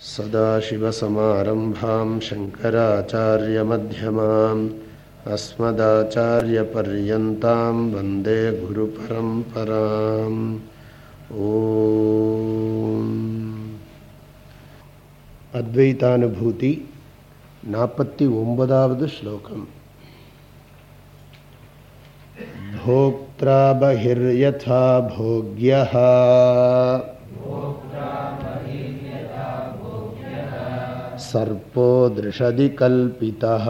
सदाशिवसमारम्भां शङ्कराचार्यमध्यमाम् अस्मदाचार्यपर्यन्तां वंदे गुरुपरम्पराम् ओ अद्वैतानुभूति नापत्ति ओम्बदावद् श्लोकम्। भोक्त्रा बहिर्यथा भोग्यः। सर्पो दृशदि कल्पितः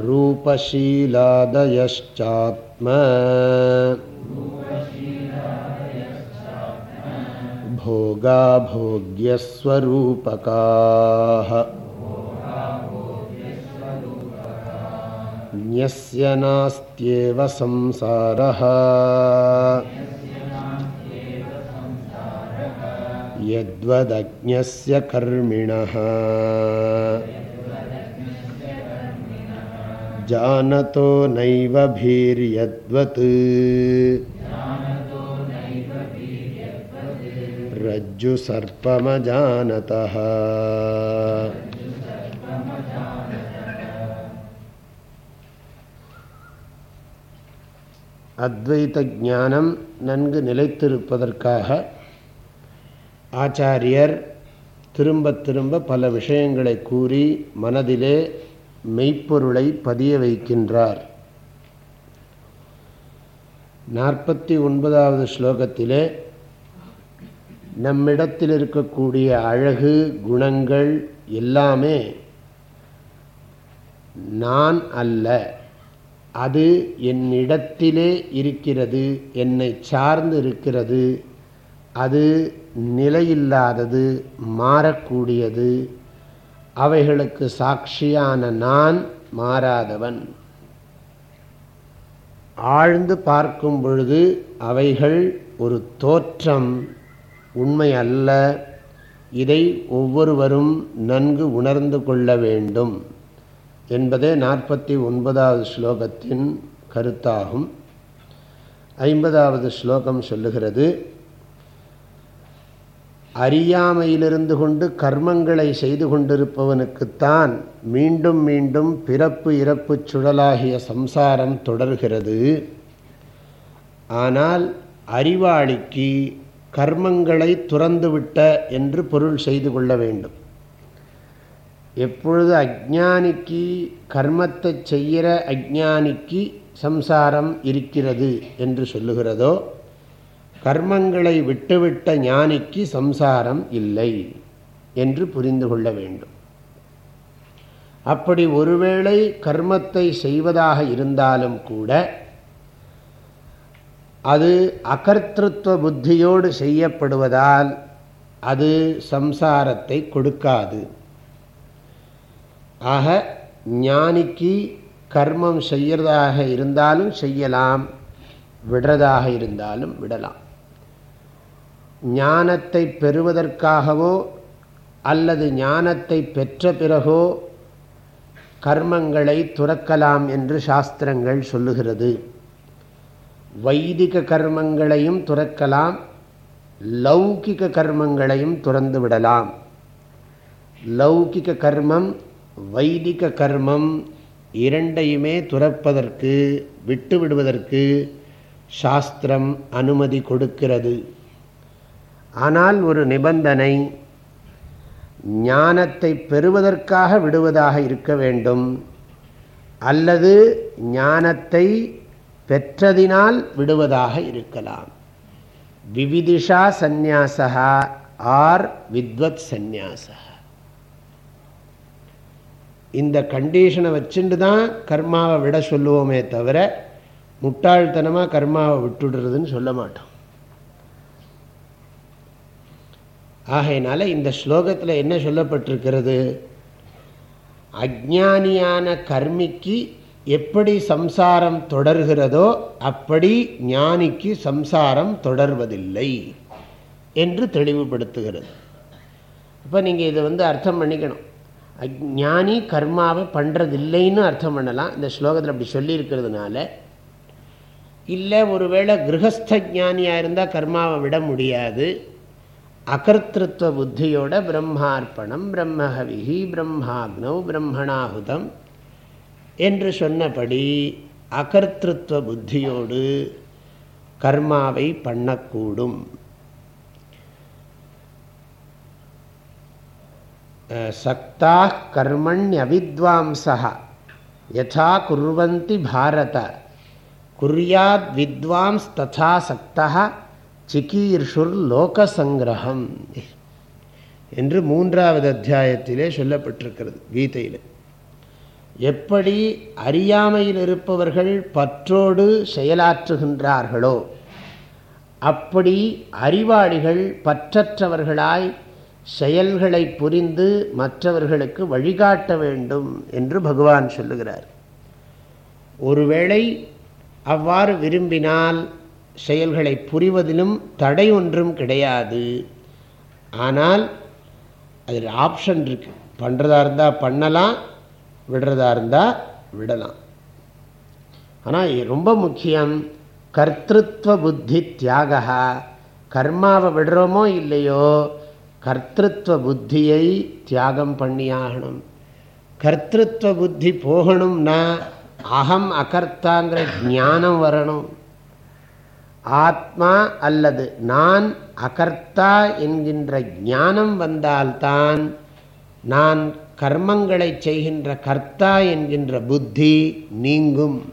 रूपशीलादयश्चात्म। भोगाभोग्यस्वरूपकाः। न्यस्य नास्त्येव संसारः यद्वदज्ञस्य कर्मिणः जानतो नैव भीर्यद्वत् रज्जुसर्पमजानतः அத்வைத ஞானம் நன்கு நிலைத்திருப்பதற்காக ஆச்சாரியர் திரும்ப திரும்ப பல விஷயங்களை கூறி மனதிலே மெய்ப்பொருளை பதிய வைக்கின்றார். நாற்பத்தி ஒன்பதாவது ஸ்லோகத்திலே நம்மிடத்தில் இருக்கக்கூடிய அழகு குணங்கள் எல்லாமே நான் அல்ல அது என்னிடத்திலே இருக்கிறது என்னை சார்ந்து இருக்கிறது அது நிலையில்லாதது மாறக்கூடியது. அவைகளுக்கு சாட்சியான நான் மாறாதவன். ஆழ்ந்து பார்க்கும் பொழுது அவைகள் ஒரு தோற்றம் உண்மை அல்ல. இதை ஒவ்வொருவரும் நன்கு உணர்ந்து கொள்ள வேண்டும் என்பதே நாற்பத்தி ஒன்பதாவது ஸ்லோகத்தின் கருத்தாகும். ஐம்பதாவது ஸ்லோகம் சொல்லுகிறது அறியாமையிலிருந்து கொண்டு கர்மங்களை செய்து கொண்டிருப்பவனுக்குத்தான் மீண்டும் மீண்டும் பிறப்பு இறப்பு சுழலாகிய சம்சாரம் தொடர்கிறது. ஆனால் அறிவாளிக்கு கர்மங்களை துறந்துவிட்ட என்று பொருள் செய்து கொள்ள வேண்டும். எப்பொழுது அஜானிக்கு கர்மத்தை செய்கிற அஜானிக்கு சம்சாரம் இருக்கிறது என்று சொல்லுகிறதோ கர்மங்களை விட்டுவிட்ட ஞானிக்கு சம்சாரம் இல்லை என்று புரிந்து கொள்ள வேண்டும். அப்படி ஒருவேளை கர்மத்தை செய்வதாக இருந்தாலும் கூட அது அகர்த்திருவ புத்தியோடு செய்யப்படுவதால் அது சம்சாரத்தை கொடுக்காது. ஆக ஞானிக்கு கர்மம் செய்யறதாக இருந்தாலும் செய்யலாம் விடுறதாக இருந்தாலும் விடலாம். ஞானத்தை பெறுவதற்காகவோ அல்லது ஞானத்தை பெற்ற பிறகோ கர்மங்களை துறக்கலாம் என்று சாஸ்திரங்கள் சொல்லுகிறது. வைதிக கர்மங்களையும் துறக்கலாம் லௌகிக கர்மங்களையும் துறந்து விடலாம். லௌகிக கர்மம் வைதிக கர்மம் இரண்டையுமே துறப்பதற்கு விட்டுவிடுவதற்கு சாஸ்திரம் அனுமதி கொடுக்கிறது. ஆனால் ஒரு நிபந்தனை ஞானத்தை பெறுவதற்காக விடுவதாக இருக்க வேண்டும். அல்லது ஞானத்தை பெற்றதினால் விடுவதாக இருக்கலாம். விவிதிஷா சந்நியாசா ஆர் வித்வத் சந்நியாசா இந்த கண்டிஷனை வச்சுட்டு தான் கர்மாவை விட சொல்லுவோமே தவிர முட்டாள்தனமாக கர்மாவை விட்டுடுறதுன்னு சொல்ல மாட்டோம். ஆகையினால இந்த ஸ்லோகத்தில் என்ன சொல்லப்பட்டிருக்கிறது? அஜானியான கர்மிக்கு எப்படி சம்சாரம் தொடர்கிறதோ அப்படி ஞானிக்கு சம்சாரம் தொடர்வதில்லை என்று தெளிவுபடுத்துகிறது. அப்போ நீங்கள் இதை வந்து அர்த்தம் பண்ணிக்கணும். ஞானி கர்மாவை பண்ணுறதில்லைன்னு அர்த்தம் பண்ணலாம். இந்த ஸ்லோகத்தில் அப்படி சொல்லியிருக்கிறதுனால. இல்லை ஒருவேளை கிரகஸ்த ஜானியாக இருந்தால் கர்மாவை விட முடியாது. அகர்த்திருவ புத்தியோட பிரம்மார்ப்பணம் பிரம்மஹவிஹி பிரம்மாக்னௌ பிரம்மணாகுதம் என்று சொன்னபடி அகர்த்திருவ புத்தியோடு கர்மாவை பண்ணக்கூடும். சக்தா கர்மண்யவித்வாம்சா யதா குர்வந்தி பாரத. குறியாத் வித்வாம்ஸ் ததா சக்தா சிக்கீர்ஷுர் லோக சங்கிரகம் என்று மூன்றாவது அத்தியாயத்திலே சொல்லப்பட்டிருக்கிறது கீதையில். எப்படி அறியாமையில் இருப்பவர்கள் பற்றோடு செயலாற்றுகின்றார்களோ அப்படி அறிவாளிகள் பற்றற்றவர்களாய் செயல்களை புரிந்து மற்றவர்களுக்கு வழிகாட்ட வேண்டும் என்று பகவான் சொல்லுகிறார். ஒருவேளை அவ்வாறு விரும்பினால் செயல்களை புரிவதிலும் தடை ஒன்றும் கிடையாது. ஆனால் அதில் ஆப்ஷன் இருக்குது பண்ணுறதா இருந்தால் பண்ணலாம் விடுறதா இருந்தால் விடலாம். ஆனால் ரொம்ப முக்கியம். கர்த்தத்வ புத்தி தியாகா. கர்மாவை விடுறோமோ இல்லையோ கர்த்தத்வ புத்தியை தியாகம் பண்ணியாகணும் கர்த்தத்வ புத்தி போகணும்னா அகம் அகர்த்தாங்கிற ஞானம் வரணும். ஆத்மா அல்லது நான் அகர்த்தா என்கின்ற ஞானம் வந்தால்தான் நான் கர்மங்களை செய்கின்ற கர்த்தா என்கின்ற புத்தி நீங்கும்.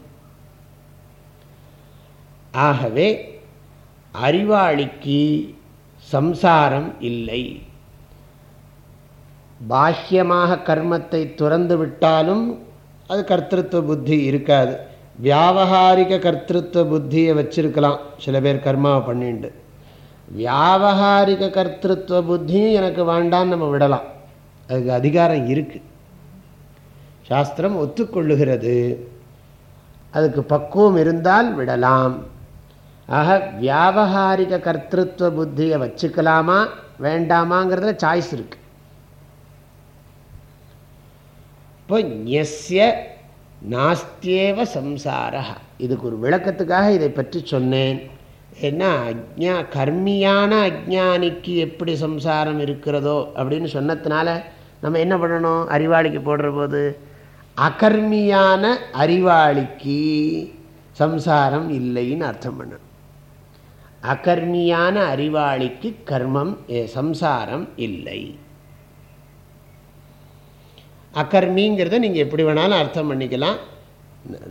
ஆகவே அறிவாளிக்கு சம்சாரம் இல்லை. பாஹ்யமாக கர்மத்தை துறந்து விட்டாலும் அது கர்த்தத்துவ புத்தி இருக்காது. வியாபகாரிக கர்த்திருவ புத்தியை வச்சிருக்கலாம். சில பேர் கர்மாவை பண்ணிண்டு. வியாபகாரிக கர்த்திருவ புத்தியும் எனக்கு வேண்டான்னு நம்ம விடலாம். அதுக்கு அதிகாரம் இருக்குது சாஸ்திரம் ஒத்துக்கொள்ளுகிறது. அதுக்கு பக்குவம் இருந்தால் விடலாம். ஆக வியாபகாரிக கர்த்திருவ புத்தியை வச்சுக்கலாமா வேண்டாமாங்கிறதுல சாய்ஸ் இருக்கு. இப்போ எஸ்ய நாஸ்தியேவ சம்சாரா இதுக்கு ஒரு விளக்கத்துக்காக இதை பற்றி சொன்னேன். ஏன்னா அஜ்ஞா கர்மியான அஜ்ஞானிக்கு எப்படி சம்சாரம் இருக்கிறதோ அப்படின்னு சொன்னதுனால நம்ம என்ன பண்ணணும்? அறிவாளிக்கு போடுற போது அகர்மியான அறிவாளிக்கு சம்சாரம் இல்லைன்னு அர்த்தம் பண்ணணும். அகர்மியான அறிவாளிக்கு கர்மம் சம்சாரம் இல்லை. அகர்மிங்கிறத நீங்கள் எப்படி வேணாலும் அர்த்தம் பண்ணிக்கலாம்.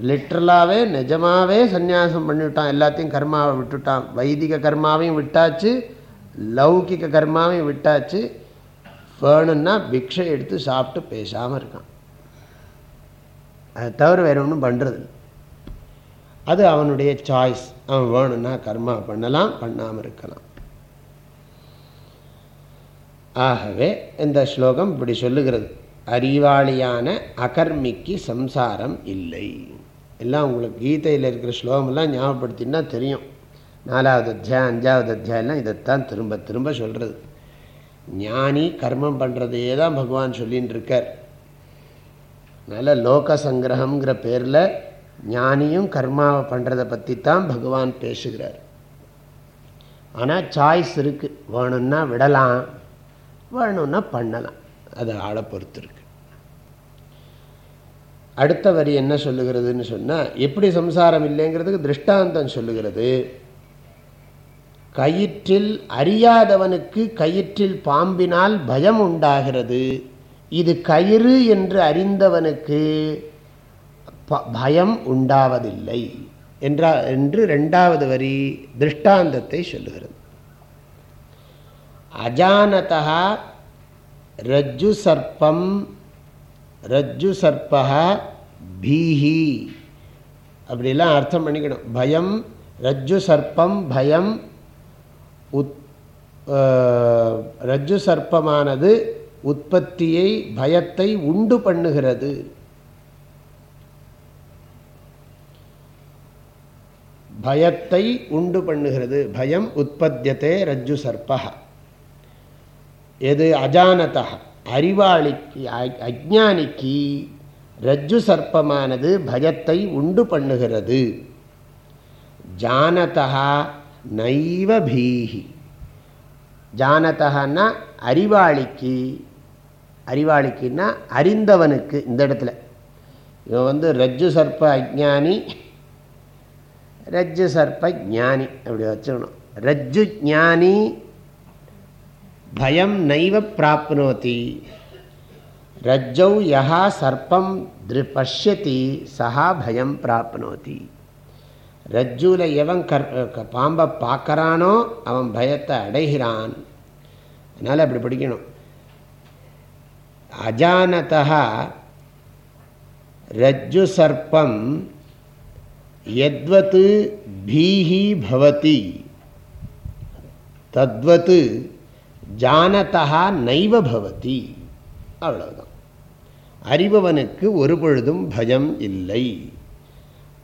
லிட்ரலாகவே நிஜமாகவே சந்நியாசம் பண்ணிவிட்டான் எல்லாத்தையும் கர்மாவை விட்டுட்டான். வைதிக கர்மாவையும் விட்டாச்சு லௌகிக கர்மாவையும் விட்டாச்சு. வேணும்னா பிக்ஷை எடுத்து சாப்பிட்டு பேசாமல் இருக்கான். அதை தவிர வேறு ஒன்றும் பண்ணுறது அது அவனுடைய சாய்ஸ் அவன் வேணும்னா கர்மா பண்ணலாம் பண்ணாமல் இருக்கலாம். ஆகவே இந்த ஸ்லோகம் இப்படி சொல்லுகிறது. அறிவாளியான அகர்மிக்கு சம்சாரம் இல்லை. எல்லாம் உங்களுக்கு கீதையில் இருக்கிற ஸ்லோகமெல்லாம் ஞாபகப்படுத்தினா தெரியும். நாலாவது அத்தியாயம் அஞ்சாவது அத்தியாயம்லாம் இதைத்தான் திரும்ப திரும்ப சொல்கிறது ஞானி கர்மம் பண்ணுறதையே தான் பகவான் சொல்லின்னு இருக்கார் அதனால் லோக சங்கிரகங்கிற பேரில் ஞானியும் கர்மாவை பண்ணுறதை பற்றி தான் பகவான் பேசுகிறார். ஆனால் சாய்ஸ் இருக்குது வேணும்னா விடலாம் வேணும்னா பண்ணலாம். அது ஆளை பொறுத்து இருக்கு. அடுத்த வரி என்ன சொல்லுகிறதுன்னு சொன்னால் எப்படி சம்சாரம் இல்லைங்கிறதுக்கு திருஷ்டாந்தம் சொல்லுகிறது. கயிற்றில் அறியாதவனுக்கு கயிற்றில் பாம்பினால் பயம் உண்டாகிறது. இது கயிறு என்று அறிந்தவனுக்கு பயம் உண்டாவதில்லை. என்றா என்று ரெண்டாவது வரி திருஷ்டாந்தத்தை சொல்லுகிறது. அஜானதா ரஜ்ஜு சர்ப்பம் ரஜ்ஜு சர்பா பீஹி. அப்படிலாம் அர்த்தம் பண்ணிக்கணும். பயம் ரஜ்ஜு சர்ப்பம் பயம் உத் ரஜ்ஜு சர்ப்பமானது உற்பத்தியை பயத்தை உண்டு பண்ணுகிறது. பயத்தை உண்டு பண்ணுகிறது. பயம் உற்பத்தியத்தே ரஜ்ஜு சர்ப்பா எது அஜானதா அறிவாளிக்கு அஜானிக்கு ரஜ்ஜு சர்ப்பமானது பயத்தை உண்டு பண்ணுகிறது. ஜானதா நைவ பீஹி. ஜானதன்னா அறிவாளிக்கு அறிவாளிக்குன்னா அறிந்தவனுக்கு இந்த இடத்துல. இவன் வந்து ரஜ்ஜு சர்ப்ப அஜானி ரஜ்ஜு சர்ப்ப ஜானி அப்படி வச்சுக்கணும் ரஜ்ஜு ஜானி பயம் நைவ பிராப்னோதி ரஜ்ஜௌ யா சர்ப்பம் திரு பஷ்யதி சஹா பயம் பிராப்னோதி ரஜ்ஜூவில் எவன் கற் பாம்பை பார்க்குறானோ அவன் பயத்தை அடைகிறான் அதனால் அப்படி படிக்கணும். அஜானதா ரஜ்ஜு சர்ப்பம் எத்வத்து பீஹி பவதி தத்வத்து ஜானதா நைவ பவதி. அவ்வளவுதான். அறிபவனுக்கு ஒரு பொழுதும் பயம் இல்லை.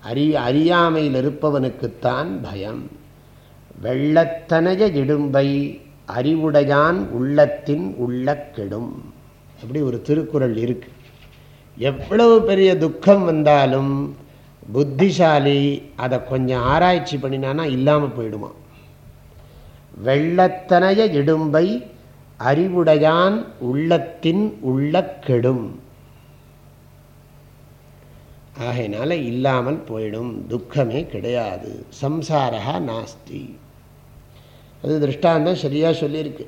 அறி அறியாமையில் இருப்பவனுக்குத்தான் பயம். வெள்ளத்தனைய இடும்பை அறிவுடையான் உள்ளத்தின் உள்ள கெடும். அப்படி ஒரு திருக்குறள் இருக்கு. எவ்வளவு பெரிய துக்கம் வந்தாலும் புத்திசாலி அதை கொஞ்சம் ஆராய்ச்சி பண்ணினானா இல்லாமல் போயிடுவான். வெள்ளத்தனைய இடும்பை அறிவுடையான் உள்ளத்தின் உள்ள கெடும். ஆகையினால இல்லாமல் போயிடும். துக்கமே கிடையாது. சம்சாரா நாஸ்தி. அது திருஷ்டாந்தம் சரியாக சொல்லியிருக்கு.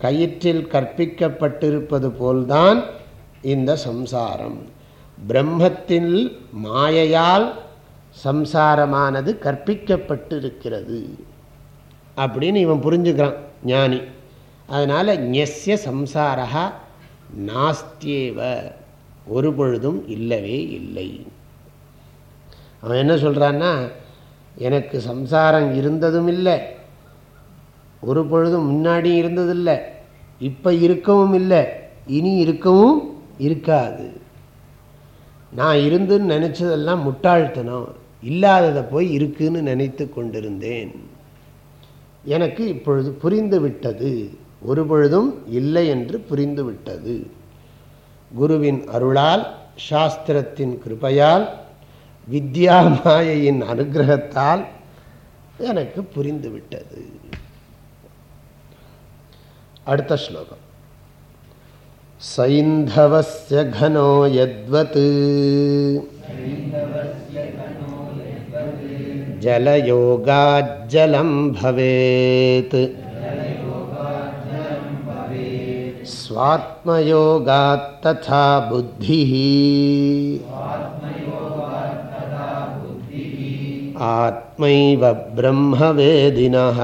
கயிற்றில் கற்பிக்கப்பட்டிருப்பது போல்தான் இந்த சம்சாரம். பிரம்மத்தில் மாயையால் சம்சாரமானது கற்பிக்கப்பட்டிருக்கிறது. அப்படின்னு இவன் புரிஞ்சுக்கிறான் ஞானி. அதனால் ஞெஸ்ய சம்சாரா நாஸ்தியேவ. ஒரு பொழுதும் இல்லவே இல்லை. அவன் என்ன சொல்கிறான்னா எனக்கு சம்சாரம் இருந்ததும் இல்லை ஒரு பொழுதும் முன்னாடி இருந்ததில்லை இப்போ இருக்கவும் இல்லை இனி இருக்கவும் இருக்காது. நான் இருந்துன்னு நினச்சதெல்லாம் முட்டாள்தனம் இல்லாததை போய் இருக்குன்னு நினைத்து கொண்டிருந்தேன். எனக்கு இப்பொழுது புரிந்துவிட்டது ஒரு பொழுதும் இல்லை என்று புரிந்துவிட்டது குருவின் அருளால் சாஸ்திரத்தின் கிருபையால் வித்யா மாயையின் அனுகிரகத்தால் எனக்கு புரிந்துவிட்டது அடுத்த ஸ்லோகம். சைந்தவஸ்ய கனோ யத்வத். जलयोगाज्जलं भवेत्। स्वात्मयोगात्तथा बुद्धिः। आत्मैव ब्रह्मवेदिनः।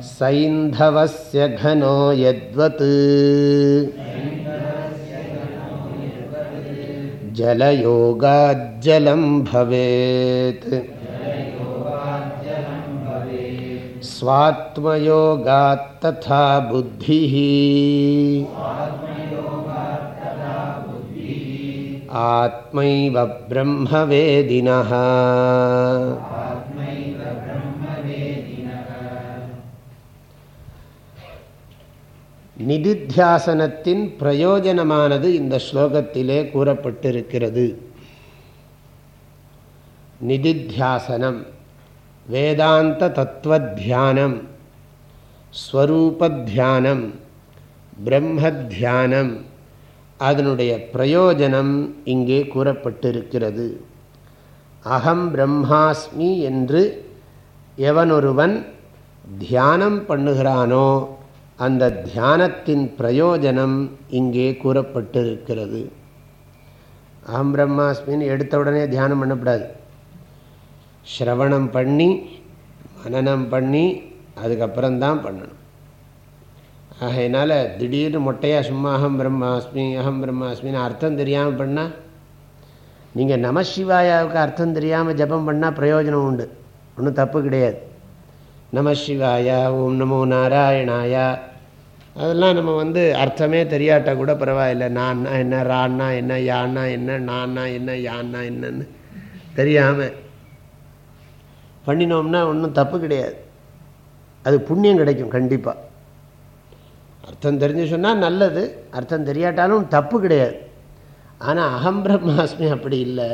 सैन्धवस्य घनो यद्वत्। जलयोगाज्जलं भवेत्। स्वात्मयोगात् तथा बुद्धिः। आत्मैव ब्रह्मवेदिनः। நிதித்தியாசனத்தின் பிரயோஜனமானது இந்த ஸ்லோகத்திலே கூறப்பட்டிருக்கிறது. நிதித்தியாசனம் வேதாந்த தத்துவ தியானம் ஸ்வரூபத்தியானம் பிரம்மத்தியானம் அதனுடைய பிரயோஜனம் இங்கே கூறப்பட்டிருக்கிறது. அகம் பிரம்மாஸ்மி என்று எவனொருவன் தியானம் பண்ணுகிறானோ அந்த தியானத்தின் பிரயோஜனம் இங்கே கூறப்பட்டிருக்கிறது. அகம் பிரம்மாஸ்மின்னு எடுத்த உடனே தியானம் பண்ணக்கூடாது ஸ்ரவணம் பண்ணி மனநம் பண்ணி அதுக்கப்புறம்தான் பண்ணணும். ஆகையினால் திடீர்னு மொட்டையாக சும்மா அகம் பிரம்மாஸ்மி அகம் பிரம்மாஸ்மின்னு அர்த்தம் தெரியாமல் பண்ணால் நீங்கள் நமசிவாயாவுக்கு அர்த்தம் தெரியாமல் ஜபம் பண்ணால் பிரயோஜனம் உண்டு. ஒன்றும் தப்பு கிடையாது. நமசிவாயா ஓம் நமோ நாராயணாயா. அதெல்லாம் நம்ம வந்து அர்த்தமே தெரியாட்டால் கூட பரவாயில்ல. நான்னா என்ன ரான்னா என்ன யான்னா என்ன நான்னா என்ன யான்னா என்னன்னு தெரியாமல் பண்ணினோம்னா ஒன்றும் தப்பு கிடையாது. அது புண்ணியம் கிடைக்கும் கண்டிப்பாக அர்த்தம் தெரிஞ்சு சொன்னால் நல்லது அர்த்தம் தெரியாட்டாலும் தப்பு கிடையாது. ஆனால் அகம் பிரம்மாஸ்மி அப்படி இல்லை.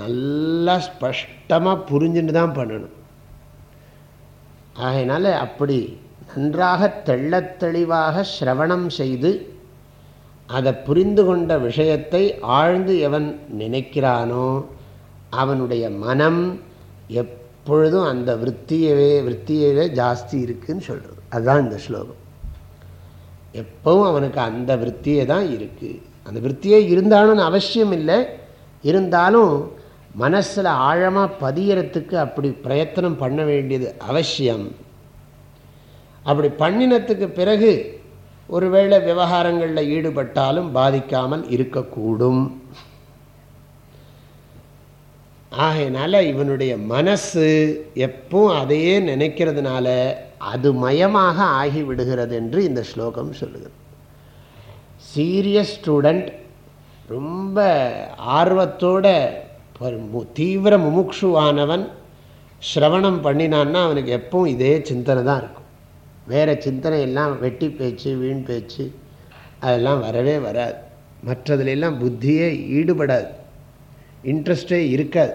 நல்லா ஸ்பஷ்டமாக புரிஞ்சுட்டு தான் பண்ணணும். ஆகையினால அப்படி நன்றாக தெள்ளத் தெளிவாக சிரவணம் செய்து அதை புரிந்து கொண்ட விஷயத்தை ஆழ்ந்து எவன் நினைக்கிறானோ அவனுடைய மனம் எப்பொழுதும் அந்த விற்த்தியவே விற்த்தியவே ஜாஸ்தி இருக்குன்னு சொல்கிறது அதுதான் இந்த ஸ்லோகம். எப்பவும் அவனுக்கு அந்த விற்த்தியே தான் இருக்குது அந்த விற்த்தியே இருந்தாலும் அவசியம் இல்லை. இருந்தாலும் மனசில் ஆழமாக பதியறத்துக்கு அப்படி பிரயத்தனம் பண்ண வேண்டியது அவசியம். அப்படி பண்ணினத்துக்கு பிறகு ஒருவேளை விவகாரங்களில் ஈடுபட்டாலும் பாதிக்காமல் இருக்கக்கூடும். ஆகையினால இவனுடைய மனசு எப்பவும் அதையே நினைக்கிறதுனால அது மயமாக ஆகிவிடுகிறது என்று இந்த ஸ்லோகம் சொல்லுகிறது. சீரியஸ் ஸ்டூடெண்ட் ரொம்ப ஆர்வத்தோட தீவிர முமுட்சுவானவன் ஸ்ரவணம் பண்ணினான்னா அவனுக்கு எப்பவும் இதே சிந்தனை தான் இருக்கும். வேறு சிந்தனை எல்லாம் வெட்டி பேச்சு வீண் பேச்சு அதெல்லாம் வரவே வராது. மற்றதுலாம் புத்தியே ஈடுபடாது. இன்ட்ரெஸ்டே இருக்காது.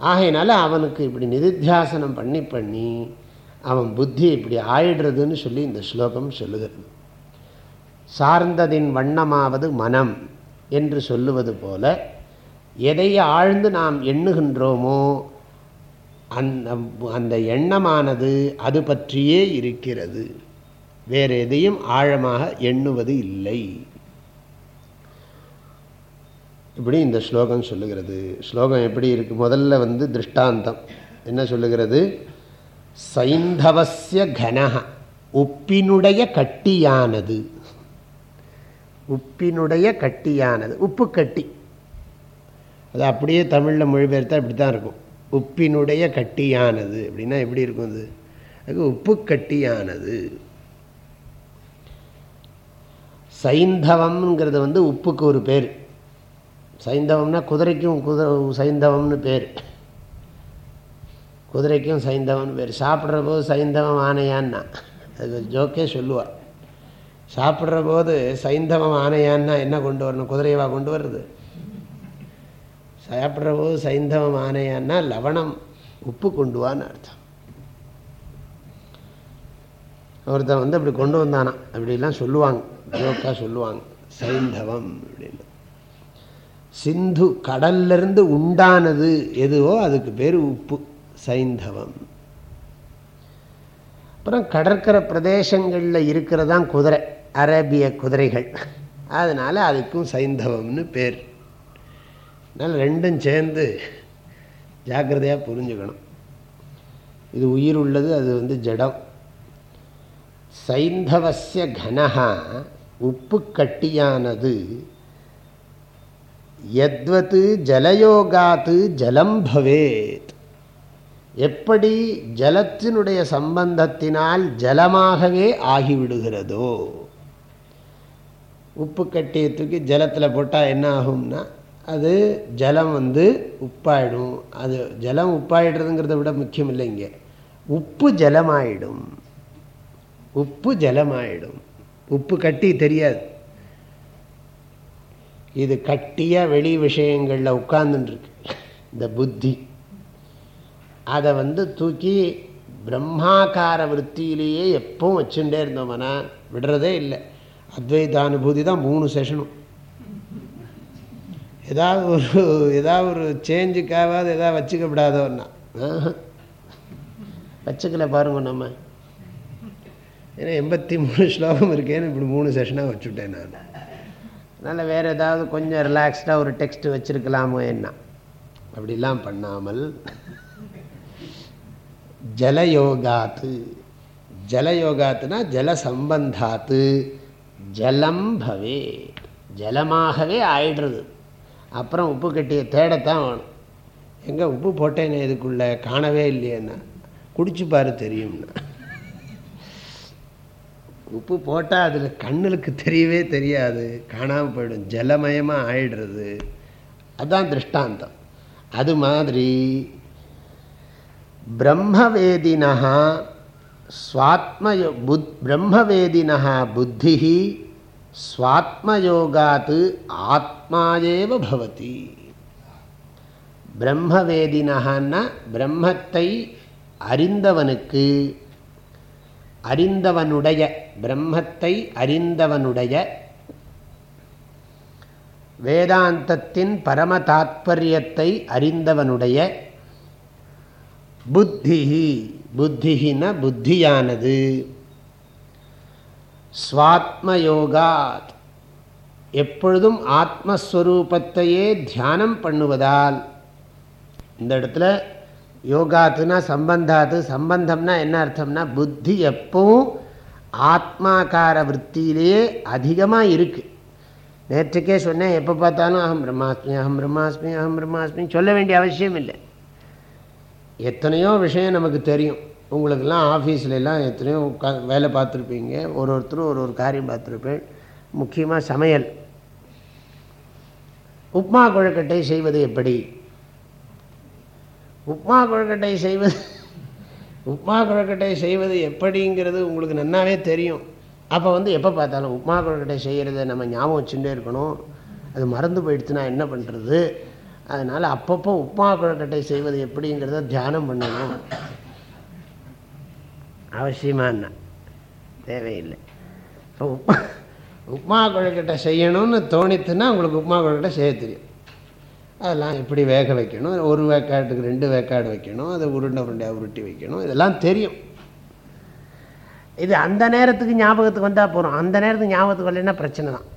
ஆகையினால அவனுக்கு இப்படி நிதித்தியாசனம் பண்ணி பண்ணி அவன் புத்தி இப்படி ஆயிடுறதுன்னு சொல்லி இந்த ஸ்லோகம் சொல்லுகிறது. சார்ந்ததின் வண்ணமாவது மனம் என்று சொல்லுவது போல எதை ஆழ்ந்து நாம் எண்ணுகின்றோமோ அந்த அந்த எண்ணமானது அது பற்றியே இருக்கிறது. வேறு எதையும் ஆழமாக எண்ணுவது இல்லை. இப்படி இந்த ஸ்லோகம் சொல்லுகிறது. ஸ்லோகம் எப்படி இருக்கு? முதல்ல வந்து திருஷ்டாந்தம். என்ன சொல்லுகிறது? சைந்தவசிய கனக உப்பினுடைய கட்டியானது. உப்பினுடைய கட்டியானது. உப்பு கட்டி அது அப்படியே தமிழில் மொழிபெயர்த்தா இப்படி தான் இருக்கும். உப்பினுடைய கட்டியானது. அப்படின்னா எப்படி இருக்கும் அது? அது உப்பு கட்டியானது. சைந்தவம்ங்கிறது வந்து உப்புக்கு ஒரு பேர். சைந்தவம்னா குதிரைக்கும் குதிரை சைந்தவம்னு பேர். குதிரைக்கும் சைந்தவம்னு பேர். சாப்பிட்ற போது சைந்தவம் ஆனையான்னா. அது ஜோக்கே சொல்லுவாள் சாப்பிட்ற போது சைந்தவம் ஆனையான்னா என்ன கொண்டு வரணும்? குதிரையவா கொண்டு வர்றது? சயப்பிரபு சைந்தவம் ஆனையான்னா லவணம் உப்பு கொண்டு வான்னு அர்த்தம். ஒருத்தன் வந்து அப்படி கொண்டு வந்தானா அப்படிலாம் சொல்லுவாங்க. ஜோக்காக சொல்லுவாங்க. சைந்தவம் அப்படின்னு. சிந்து கடல்லிருந்து உண்டானது எதுவோ அதுக்கு பேர் உப்பு சைந்தவம். அப்புறம் கடற்கரை பிரதேசங்களில் இருக்கிறதான் குதிரை அரேபிய குதிரைகள். அதனால் அதுக்கும் சைந்தவம்னு பேர். அதனால் ரெண்டும் சேர்ந்து ஜாக்கிரதையாக புரிஞ்சுக்கணும். இது உயிர் உள்ளது அது வந்து ஜடம். சைந்தவசிய கனகா உப்பு கட்டியானது எத்வத்து ஜலயோகாத்து ஜலம் பவேத். எப்படி ஜலத்தினுடைய சம்பந்தத்தினால் ஜலமாகவே ஆகிவிடுகிறதோ. உப்பு கட்டியை தூக்கி ஜலத்தில் போட்டால் என்ன ஆகும்னா அது ஜலம் வந்து உப்பாயிடும். அது ஜலம் உப்பாயிடுறதுங்கிறத விட முக்கியம் இல்லை இங்கே. உப்பு ஜலமாயிடும். உப்பு ஜலமாயிடும். உப்பு கட்டி தெரியாது. இது கட்டியாக வெளி விஷயங்களில் உட்கார்ந்துட்டுருக்கு இந்த புத்தி. அதை வந்து தூக்கி பிரம்மாக்கார விற்த்தியிலேயே எப்பவும் வச்சுட்டே இருந்தோம்னா விடுறதே இல்லை. அத்வைதானுபூதி தான் மூணு செஷனும். ஏதாவது ஒரு ஏதாவது ஒரு சேஞ்சுக்காவது எதாவது வச்சுக்கப்படாதோன்னா. வச்சுக்கல பாருங்க நம்ம. ஏன்னா எண்பத்தி மூணு ஸ்லோகம் இருக்கேன்னு இப்படி மூணு செஷனாக வச்சுட்டேன் நான். அதனால் வேறு ஏதாவது கொஞ்சம் ரிலாக்ஸ்டாக ஒரு டெக்ஸ்ட் வச்சுருக்கலாமோ என்ன? அப்படிலாம் பண்ணாமல் ஜலயோகாத்து. ஜலயோகாத்துனா ஜல சம்பந்தாத்து ஜலம் பவே. ஜலமாகவே ஆயிடுறது. அப்புறம் உப்பு கட்டியை தேடத்தான் வேணும். எங்கே உப்பு போட்டேன்னு இதுக்குள்ளே காணவே இல்லையேன்னா? குடிச்சு பாரு தெரியும்னா. உப்பு போட்டால் அதில் கண்ணுக்கு தெரியவே தெரியாது. காணாமல் போயிடும். ஜலமயமாக ஆயிடுறது. அதுதான் திருஷ்டாந்தம். அது மாதிரி பிரம்மவேதினா சுவாத்ம புத் பிரம்மவேதினா புத்தி ஸ்வாத்மயோகாத்து ஆத்மாயேவ பவதி. பிரம்மவேதினகான்னா பிரம்மத்தை அறிந்தவனுக்கு அறிந்தவனுடைய பிரம்மத்தை அறிந்தவனுடைய வேதாந்தத்தின் பரம தாத்பரியத்தை அறிந்தவனுடைய புத்திஹி. புத்தின புத்தியானது. ஸ்வாத்மயோகாத். எப்பொழுதும் ஆத்மஸ்வரூபத்தையே தியானம் பண்ணுவதால் இந்த இடத்துல யோகாத்துனா சம்பந்தாத்து சம்பந்தம்னா என்ன அர்த்தம்னா புத்தி எப்பவும் ஆத்மாக்கார விற்த்தியிலேயே அதிகமாக இருக்குது நேற்றுக்கே சொன்னேன் எப்போ பார்த்தாலும் அகம் பிரம்மாஸ்மி அகம் பிரம்மாஸ்மி அகம் பிரம்மாஸ்மி சொல்ல வேண்டிய அவசியம் இல்லை. எத்தனையோ விஷயம் நமக்கு தெரியும். உங்களுக்கெல்லாம் ஆஃபீஸ்லலாம் எத்தனையோ வேலை பார்த்துருப்பீங்க. ஒரு ஒருத்தரும் ஒரு ஒரு காரியம் பார்த்துருப்பேன். முக்கியமாக சமையல். உப்மா கொழுக்கட்டை செய்வது எப்படி? உப்மா கொழுக்கட்டை செய்வது உப்மா கொழுக்கட்டை செய்வது எப்படிங்கிறது உங்களுக்கு நன்னாவே தெரியும். அப்போ வந்து எப்போ பார்த்தாலும் உப்மா கொழுக்கட்டை செய்கிறத நம்ம ஞாபகம் வச்சுட்டே இருக்கணும். அது மறந்து போயிடுச்சுன்னா என்ன பண்ணுறது அதனால் அப்பப்போ உப்மா கொழுக்கட்டை செய்வது எப்படிங்கிறத தியானம் பண்ணணும். அவசியமான தேவையில்லை. இப்போ உப்மா உப்மா கொழுக்கட்டை செய்யணும்னு தோணித்துன்னா உங்களுக்கு உப்மா கொழுக்கட்டை செய்ய தெரியும். அதெல்லாம் எப்படி வேக வைக்கணும்? ஒரு வேக்காட்டுக்கு ரெண்டு வேக்காடு வைக்கணும். அதை உருண்டை உருண்டையாக உருட்டி வைக்கணும். இதெல்லாம் தெரியும். இது அந்த நேரத்துக்கு ஞாபகத்துக்கு வந்தால் போகிறோம் அந்த நேரத்துக்கு ஞாபகத்துக்கு வரலன்னா பிரச்சனை தான்.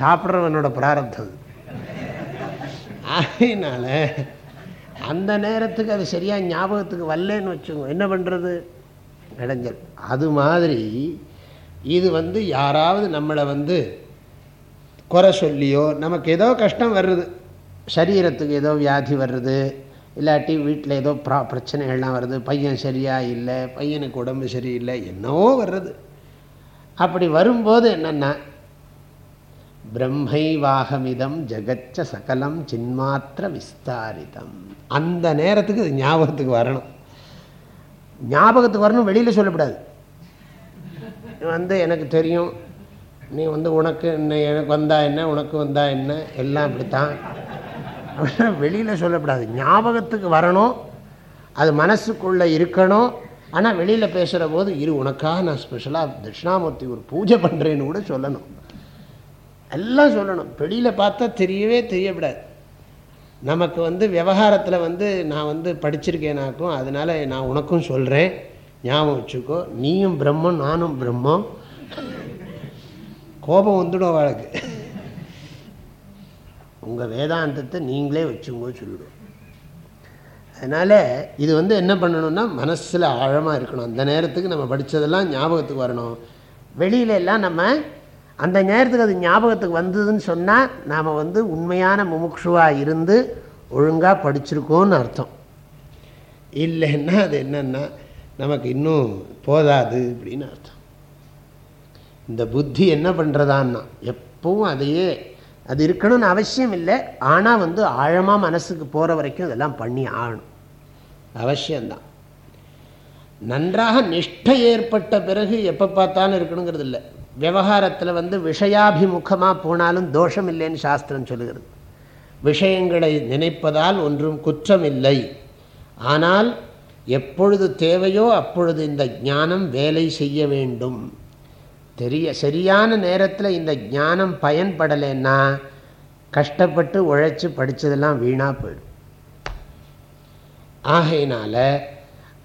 சாப்பிட்றவனோட பிராரப்தம் அதனால அந்த நேரத்துக்கு அது சரியாக ஞாபகத்துக்கு வரலன்னு வச்சுக்கோங்க. என்ன பண்ணுறது இடைஞ்சல் அது மாதிரி இது வந்து யாராவது நம்மளை வந்து குறை சொல்லியோ நமக்கு ஏதோ கஷ்டம் வர்றது. சரீரத்துக்கு ஏதோ வியாதி வர்றது இல்லாட்டி வீட்டில் ஏதோ ப்ரா பிரச்சனைகள்லாம் வருது பையன் சரியாக இல்லை பையனுக்கு உடம்பு சரியில்லை என்னவோ வர்றது. அப்படி வரும்போது என்னென்னா பிரம்மைவாகமிதம் ஜெகச்ச சகலம் சின்மாத்திர விஸ்தாரிதம். அந்த நேரத்துக்கு அது ஞாபகத்துக்கு வரணும். ஞாபகத்துக்கு வரணும் வெளியில் சொல்லக்கூடாது. வந்து எனக்கு தெரியும். நீ வந்து உனக்கு என்ன எனக்கு வந்தா என்ன உனக்கு வந்தா என்ன எல்லாம் இப்படித்தான். வெளியில் சொல்லக்கூடாது. ஞாபகத்துக்கு வரணும். அது மனசுக்குள்ளே இருக்கணும். ஆனால் வெளியில் பேசுகிற போது இரு உனக்காக நான் ஸ்பெஷலாக தட்சிணாமூர்த்தி ஒரு பூஜை பண்ணுறேன்னு கூட சொல்லணும். எல்லாம் சொல்லணும். வெளியில் பார்த்தா தெரியவே தெரியப்படாது. நமக்கு வந்து விவகாரத்தில் வந்து நான் வந்து படிச்சிருக்கேனாக்கும் அதனால் நான் உனக்கும் சொல்கிறேன் ஞாபகம் வச்சுக்கோ. நீயும் பிரம்மம் நானும் பிரம்மம். கோபம் வந்துடும் அவளுக்கு. உங்கள் வேதாந்தத்தை நீங்களே வச்சுங்கோ சொல்லிவிடும் அதனால் இது வந்து என்ன பண்ணணும்னா மனசில் ஆழமாக இருக்கணும். அந்த நேரத்துக்கு நம்ம படித்ததெல்லாம் ஞாபகத்துக்கு வரணும். வெளியில எல்லாம் நம்ம அந்த நேரத்துக்கு அது ஞாபகத்துக்கு வந்ததுன்னு சொன்னால் நாம் வந்து உண்மையான முமுட்சுவாக இருந்து ஒழுங்காக படிச்சிருக்கோன்னு அர்த்தம். இல்லைன்னா அது என்னென்னா நமக்கு இன்னும் போதாது அப்படின்னு அர்த்தம். இந்த புத்தி என்ன பண்ணுறதான்னா எப்பவும் அதையே அது இருக்கணும்னு அவசியம் இல்லை ஆனால் வந்து ஆழமாக மனசுக்கு போகிற வரைக்கும் இதெல்லாம் பண்ணி ஆகணும். அவசியம்தான். நன்றாக நிஷ்டை ஏற்பட்ட பிறகு எப்போ பார்த்தாலும் இருக்கணுங்கிறது இல்லை. விவகாரத்தில் வந்து விஷயாபிமுகமாக போனாலும் தோஷம் இல்லைன்னு சாஸ்திரம் சொல்லுகிறது. விஷயங்களை நினைப்பதால் ஒன்றும் குற்றம் இல்லை ஆனால் எப்பொழுது தேவையோ அப்பொழுது இந்த ஞானம் வேலை செய்ய வேண்டும். தெரிய சரியான நேரத்தில் இந்த ஞானம் பயன்படலைன்னா கஷ்டப்பட்டு உழைச்சி படித்ததெல்லாம் வீணாக போயிடும். ஆகையினால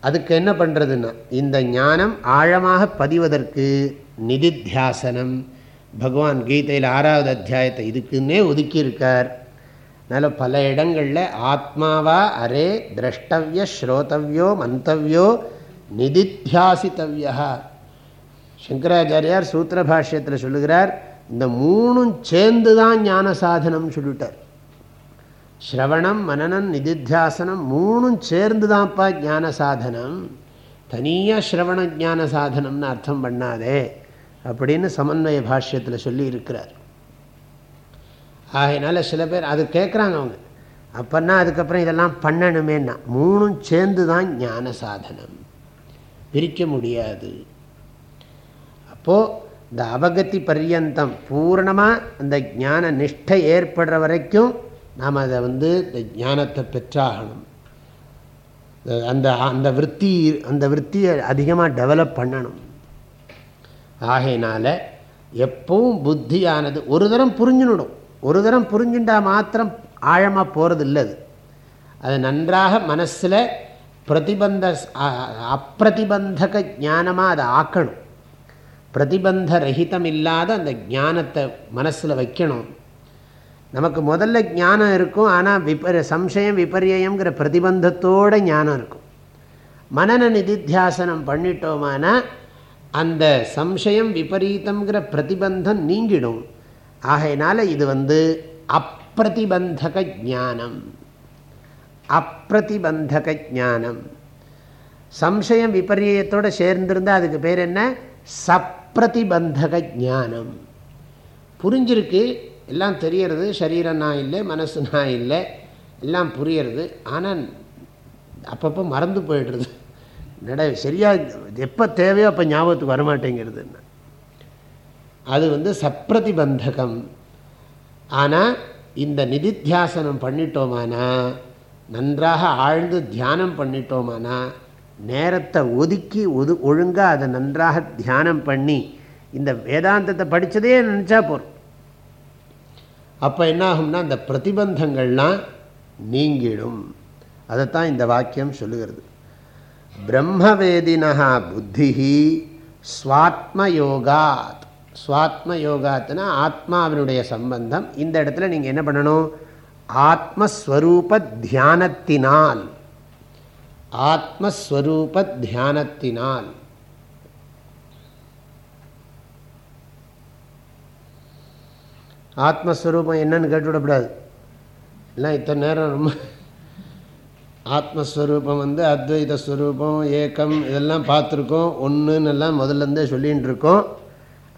அதுக்கு என்ன பண்ணுறதுன்னா இந்த ஞானம் ஆழமாக பதிவதற்கு நிதித்தியாசனம். பகவான் கீதையில் ஆறாவது அத்தியாயத்தை இதுக்குன்னே ஒதுக்கியிருக்கார். அதனால் பல இடங்களில் ஆத்மாவா அரே திரஷ்டவிய ஸ்ரோதவியோ மந்தவியோ நிதித்தியாசித்தவியா சங்கராச்சாரியார் சூத்திர பாஷ்யத்தில் சொல்லுகிறார் இந்த மூணும் சேர்ந்து தான் ஞான சாதனம் சொல்லிட்டார் ஸ்ரவணம் மனநம் நிதித்தியாசனம் மூணும் சேர்ந்து தான்ப்பா ஞான சாதனம் தனியாக ஸ்ரவண ஜான சாதனம்னு அர்த்தம் பண்ணாதே. அப்படின்னு சமன்வய பாஷ்யத்தில் சொல்லி இருக்கிறார் ஆகையினால சில பேர் அது கேட்குறாங்க அவங்க. அப்போன்னா அதுக்கப்புறம் இதெல்லாம் பண்ணணுமேன்னா மூணும் சேர்ந்து தான் ஞான சாதனம். பிரிக்க முடியாது. அப்போது இந்த அவகத்தி பர்யந்தம் பூர்ணமாக அந்த ஞான நிஷ்டை ஏற்படுற வரைக்கும் நாம் அதை வந்து இந்த ஞானத்தை பெற்றாகணும். அந்த அந்த விற்பி அந்த விற்த்தியை அதிகமாக டெவலப் பண்ணணும். ஆகையினால எப்பவும் புத்தியானது ஒரு தரம் புரிஞ்சுனுடும். ஒரு தரம் புரிஞ்சுட்டா மாத்திரம் ஆழமாக போகிறது இல்லது அது நன்றாக மனசில் பிரதிபந்த அப்பிரதிபந்தக ஞானமாக அதை ஆக்கணும். பிரதிபந்த ரஹிதம் இல்லாத அந்த ஞானத்தை மனசில் வைக்கணும். நமக்கு முதல்ல ஞானம் இருக்கும் ஆனால் விபர சம்சயம் விபரியங்கிற பிரதிபந்தத்தோடு ஞானம் இருக்கும். மனன நிதித்தியாசனம் பண்ணிட்டோமானா அந்த சம்சயம் விபரீதங்கிற பிரதிபந்தம் நீங்கிடும். ஆகையினால இது வந்து அப்பிரதிபந்தக ஜானம் அப்பிரதிபந்தக ஜானம் சம்சயம் விபரியத்தோடு சேர்ந்திருந்தால் அதுக்கு பேர் என்ன? சப்பிரதிபந்தக ஜானம் புரிஞ்சிருக்கு? எல்லாம் தெரியறது சரீரம் நான் இல்லை மனசு நான் இல்லை. எல்லாம் புரியறது. ஆனால் அப்பப்போ மறந்து போயிடுறது. என்னடா சரியாக எப்போ தேவையோ அப்போ ஞாபகத்துக்கு வரமாட்டேங்கிறது அது வந்து சப்ரதிபந்தகம் ஆனால் இந்த நிதித்தியாசனம் பண்ணிட்டோமானா நன்றாக ஆழ்ந்து தியானம் பண்ணிட்டோமானா நேரத்தை ஒதுக்கி ஒது ஒழுங்காக அதை நன்றாக தியானம் பண்ணி இந்த வேதாந்தத்தை படித்ததே நினச்சா போகிறோம் அப்போ என்ன ஆகும்னா அந்த பிரதிபந்தங்கள்லாம் நீங்கிடும். அதைத்தான் இந்த வாக்கியம் சொல்லுகிறது. பிரம்மவேதினா புத்தி ஸ்வாத்மயோகாத் ஸ்வாத்மயோகாத்னா ஆத்மாவினுடைய சம்பந்தம். இந்த இடத்துல நீங்கள் என்ன பண்ணணும்? ஆத்மஸ்வரூப தியானத்தினால் ஆத்மஸ்வரூப தியானத்தினால் ஆத்மஸ்வரூபம் என்னன்னு கேட்டுவிடக்கூடாது. எல்லாம் இத்தனை நேரம் ரொம்ப ஆத்மஸ்வரூபம் வந்து அத்வைத ஸ்வரூபம் ஏக்கம் இதெல்லாம் பார்த்துருக்கோம். ஒன்றுன்னு எல்லாம் முதல்லேருந்தே சொல்லிகிட்டு இருக்கோம்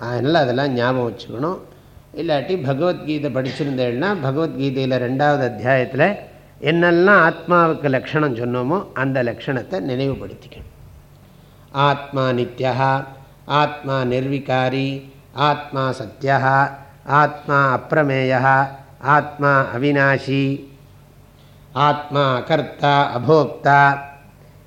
அதனால் அதெல்லாம் ஞாபகம் வச்சுக்கணும். இல்லாட்டி பகவத்கீதை படிச்சிருந்தேன்னா பகவத்கீதையில் ரெண்டாவது அத்தியாயத்தில் என்னெல்லாம் ஆத்மாவுக்கு லக்ஷணம் சொன்னோமோ அந்த லக்ஷணத்தை நினைவுபடுத்திக்கணும். ஆத்மா நித்யா ஆத்மா நிர்விகாரி ஆத்மா சத்யா ஆத்மா அப்பிரமேயா ஆத்மா அவினாஷி ஆத்மா அகர்த்தா அபோக்தா.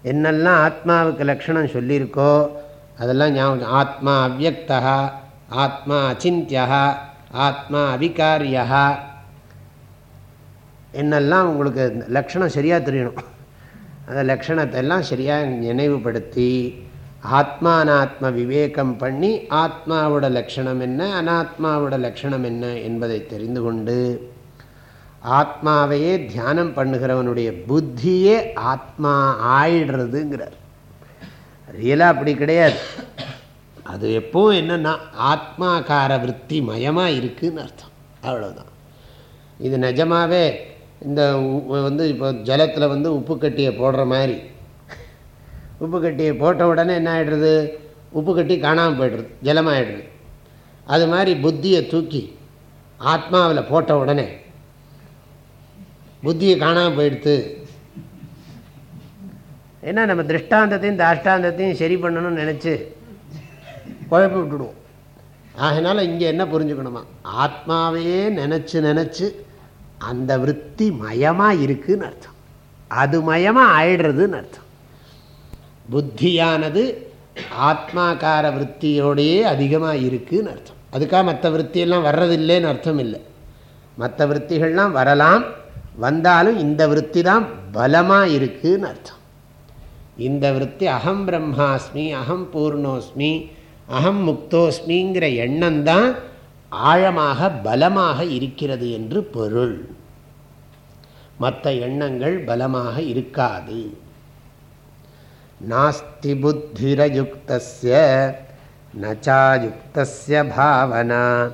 என்னெல்லாம் ஆத்மாவுக்கு லக்ஷணம் சொல்லியிருக்கோ அதெல்லாம் ஞாபகம் ஆத்மா அவ்வக்தா ஆத்மா அச்சிந்தியா ஆத்மா அவிகாரியா. என்னெல்லாம் உங்களுக்கு லக்ஷணம் சரியாக தெரியணும். அந்த லக்ஷணத்தை எல்லாம் சரியாக நினைவுபடுத்தி ஆத்மானாத்ம விவேகம் பண்ணி ஆத்மாவோட லக்ஷணம் என்ன அனாத்மாவோட லக்ஷணம் என்ன என்பதை தெரிந்து கொண்டு ஆத்மாவையே தியானம் பண்ணுகிறவனுடைய புத்தியே ஆத்மா ஆயிடுறதுங்கிறார். ரியலாக அப்படி கிடையாது. அது எப்பவும் என்னென்னா ஆத்மாக்கார விற்பி மயமாக இருக்குதுன்னு அர்த்தம். அவ்வளோதான் இது நிஜமாகவே இந்த வந்து இப்போ ஜலத்தில் வந்து உப்பு கட்டியை போடுற மாதிரி. உப்பு கட்டியை போட்ட உடனே என்ன ஆகிடுறது உப்பு கட்டி காணாமல் போய்டுறது ஜலமாகிடுது அது மாதிரி புத்தியை தூக்கி ஆத்மாவில் போட்ட உடனே புத்தியை காணாமல் போயிடுத்து. ஏன்னா நம்ம திருஷ்டாந்தத்தையும் தாஷ்டாந்தத்தையும் சரி பண்ணணும்னு நினச்சி குழப்பி விட்டுடுவோம். அதனால் இங்கே என்ன புரிஞ்சுக்கணுமா? ஆத்மாவையே நினச்சி நினச்சி அந்த விற்பி மயமாக இருக்குதுன்னு அர்த்தம். அது மயமாக ஆயிடுறதுன்னு அர்த்தம். புத்தியானது ஆத்மாக்கார விற்த்தியோடையே அதிகமாக இருக்குதுன்னு அர்த்தம். அதுக்காக மற்ற விற்த்தியெல்லாம் வர்றதில்லைன்னு அர்த்தம் இல்லை. மற்ற விற்த்திகள்லாம் வரலாம் வந்தாலும் இந்த விற்பி தான் பலமாக இருக்குதுன்னு அர்த்தம். இந்த விற்பி அகம் பிரம்மாஸ்மி அகம் பூர்ணோஸ்மி அகம் முக்தோஸ்மிங்கிற எண்ணம் தான் ஆழமாக பலமாக இருக்கிறது என்று பொருள். மற்ற எண்ணங்கள் பலமாக இருக்காது. நாஸ்தி புத்திரயுக்தஸ்ய நச்சாயுக்தஸ்ய பாவனா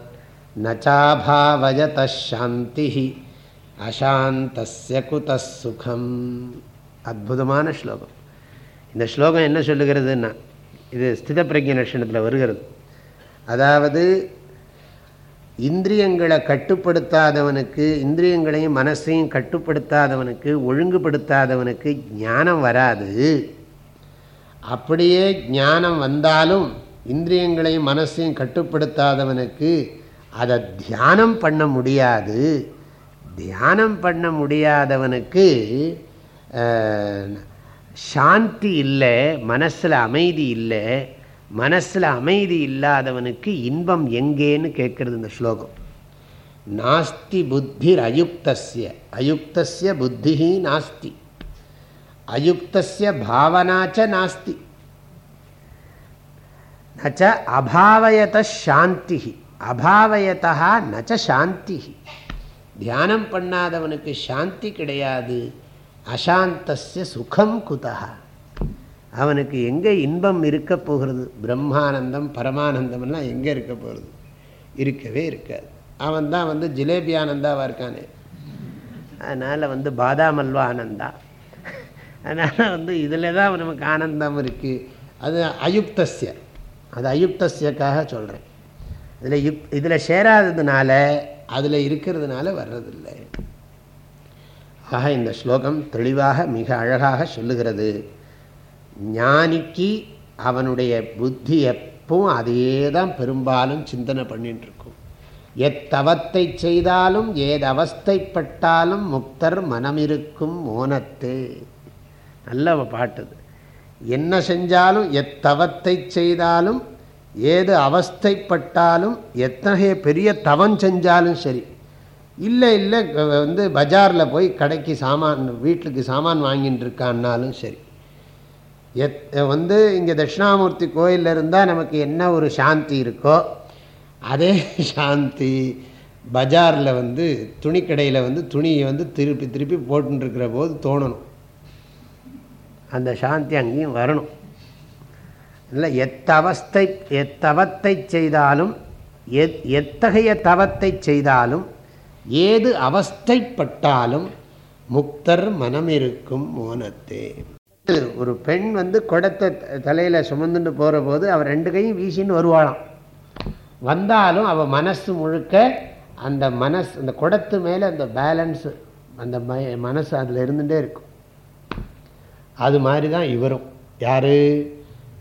நச்சாபாவயதாந்தி அசாந்தஸ்ய குத சுகம். அற்புதமான ஸ்லோகம். இந்த ஸ்லோகம் என்ன சொல்லுகிறதுன்னா இது ஸ்தித பிரஜ லட்சணத்தில் வருகிறது. அதாவது இந்திரியங்களை கட்டுப்படுத்தாதவனுக்கு இந்திரியங்களையும் மனசையும் கட்டுப்படுத்தாதவனுக்கு ஒழுங்குபடுத்தாதவனுக்கு ஞானம் வராது. அப்படியே ஞானம் வந்தாலும் இந்திரியங்களையும் மனசையும் கட்டுப்படுத்தாதவனுக்கு அதை தியானம் பண்ண முடியாது. தியானம் பண்ண முடியாதவனுக்கு சாந்தி இல்லை மனசில் அமைதி இல்லை மனசில் அமைதி இல்லாதவனுக்கு இன்பம் எங்கேன்னு கேட்குறது இந்த ஸ்லோகம். நாஸ்தி புத்திர் அயுக்தஸ்ய அயுக்தஸ்ய புத்தி நாஸ்தி. அயுக்தஸ்ய பாவனாச்ச நாஸ்தி. நச்ச அபாவயத சாந்தி அபாவயத்தா நச்ச சாந்தி தியானம் பண்ணாதவனுக்கு சாந்தி கிடையாது. அசாந்தஸ்ய சுகம் குதா அவனுக்கு எங்கே இன்பம் இருக்க போகிறது? பிரம்மானந்தம் பரமானந்தம்லாம் எங்கே இருக்க போகிறது? இருக்கவே இருக்காது. அவன் தான் வந்து ஜிலேபி ஆனந்தாவாக இருக்கானே. அதனால் வந்து பாதாம் அல்வா ஆனந்தா. அதனால் வந்து இதில் தான் நமக்கு ஆனந்தம் இருக்குது அது அயுக்தஸ்ய. அது அயுக்தஸ்யக்காக சொல்கிறேன் இதில் யுக் இதில் சேராததுனால அதில் இருக்கிறதுனால வர்றதில்லை. ஆக இந்த ஸ்லோகம் தெளிவாக மிக அழகாக சொல்லுகிறது. ஞானிக்கு அவனுடைய புத்தி எப்பவும் அதையே தான் பெரும்பாலும் சிந்தனை பண்ணிட்டு இருக்கும் எத்தவத்தை செய்தாலும் ஏது அவஸ்தைப்பட்டாலும் முக்தர் மனமிருக்கும் மோனத்து. நல்ல பாட்டுது என்ன செஞ்சாலும் எத்தவத்தை செய்தாலும் ஏது அவஸ்தைப்பட்டாலும் எத்தகைய பெரிய தவம் செஞ்சாலும் சரி. இல்லை இல்லை வந்து பஜாரில் போய் கடைக்கு சாமான் வீட்டுக்கு சாமான் வாங்கிட்டு இருக்கான்னாலும் சரி. எத் வந்து இங்கே தட்சிணாமூர்த்தி கோயிலில் இருந்தால் நமக்கு என்ன ஒரு சாந்தி இருக்கோ அதே சாந்தி பஜாரில் வந்து துணிக்கடையில் வந்து துணியை வந்து திருப்பி திருப்பி போட்டுருக்கிற போது தோணணும். அந்த சாந்தி அங்கேயும் வரணும். இல்லை எத்தவஸ்தை எத்தவத்தை செய்தாலும் எத் எத்தகைய தவத்தை செய்தாலும் ஏது அவஸ்தைப்பட்டாலும் முக்தர் மனம் இருக்கும் மோனத்தே. ஒரு பெண் வந்து குடத்தை தலையில் சுமந்துட்டு போகிற போது அவள் ரெண்டு கையும் வீசின்னு வருவாளாம். வந்தாலும் அவள் மனசு முழுக்க அந்த மனசு அந்த குடத்து மேலே அந்த பேலன்ஸு அந்த மனசு அதில் இருந்துகிட்டே இருக்கும். அது மாதிரி தான் இவரும். யார்?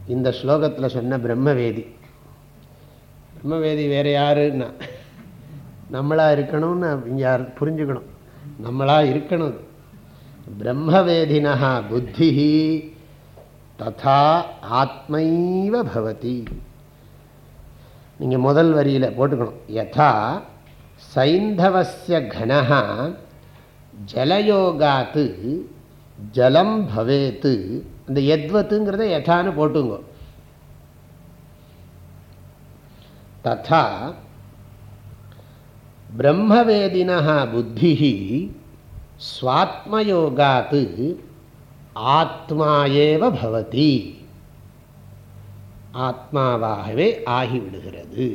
இந்த ஸ்லோகத்தில் சொன்ன பிரம்மவேதி. பிரம்மவேதி வேறு யாருன்னா? நம்மளாக இருக்கணும்னு யார் புரிஞ்சுக்கணும். நம்மளாக இருக்கணும். பிரம்மவேதினா புத்தி ததா ஆத்மைவ பவதி. நீங்கள் முதல் வரியில் போட்டுக்கணும். யதா சைந்தவசிய கனஹா ஜலயோகாத்து ஜலம் பவேத்து இந்த எத்வத்துங்கிறத யதான்னு போட்டுங்க. ததா பிரம்மவேதினா புத்தி ஸ்வாத்மயோகாத்து ஆத்மாயேவ பவதி. ஆத்மாவாகவே ஆகிவிடுகிறது.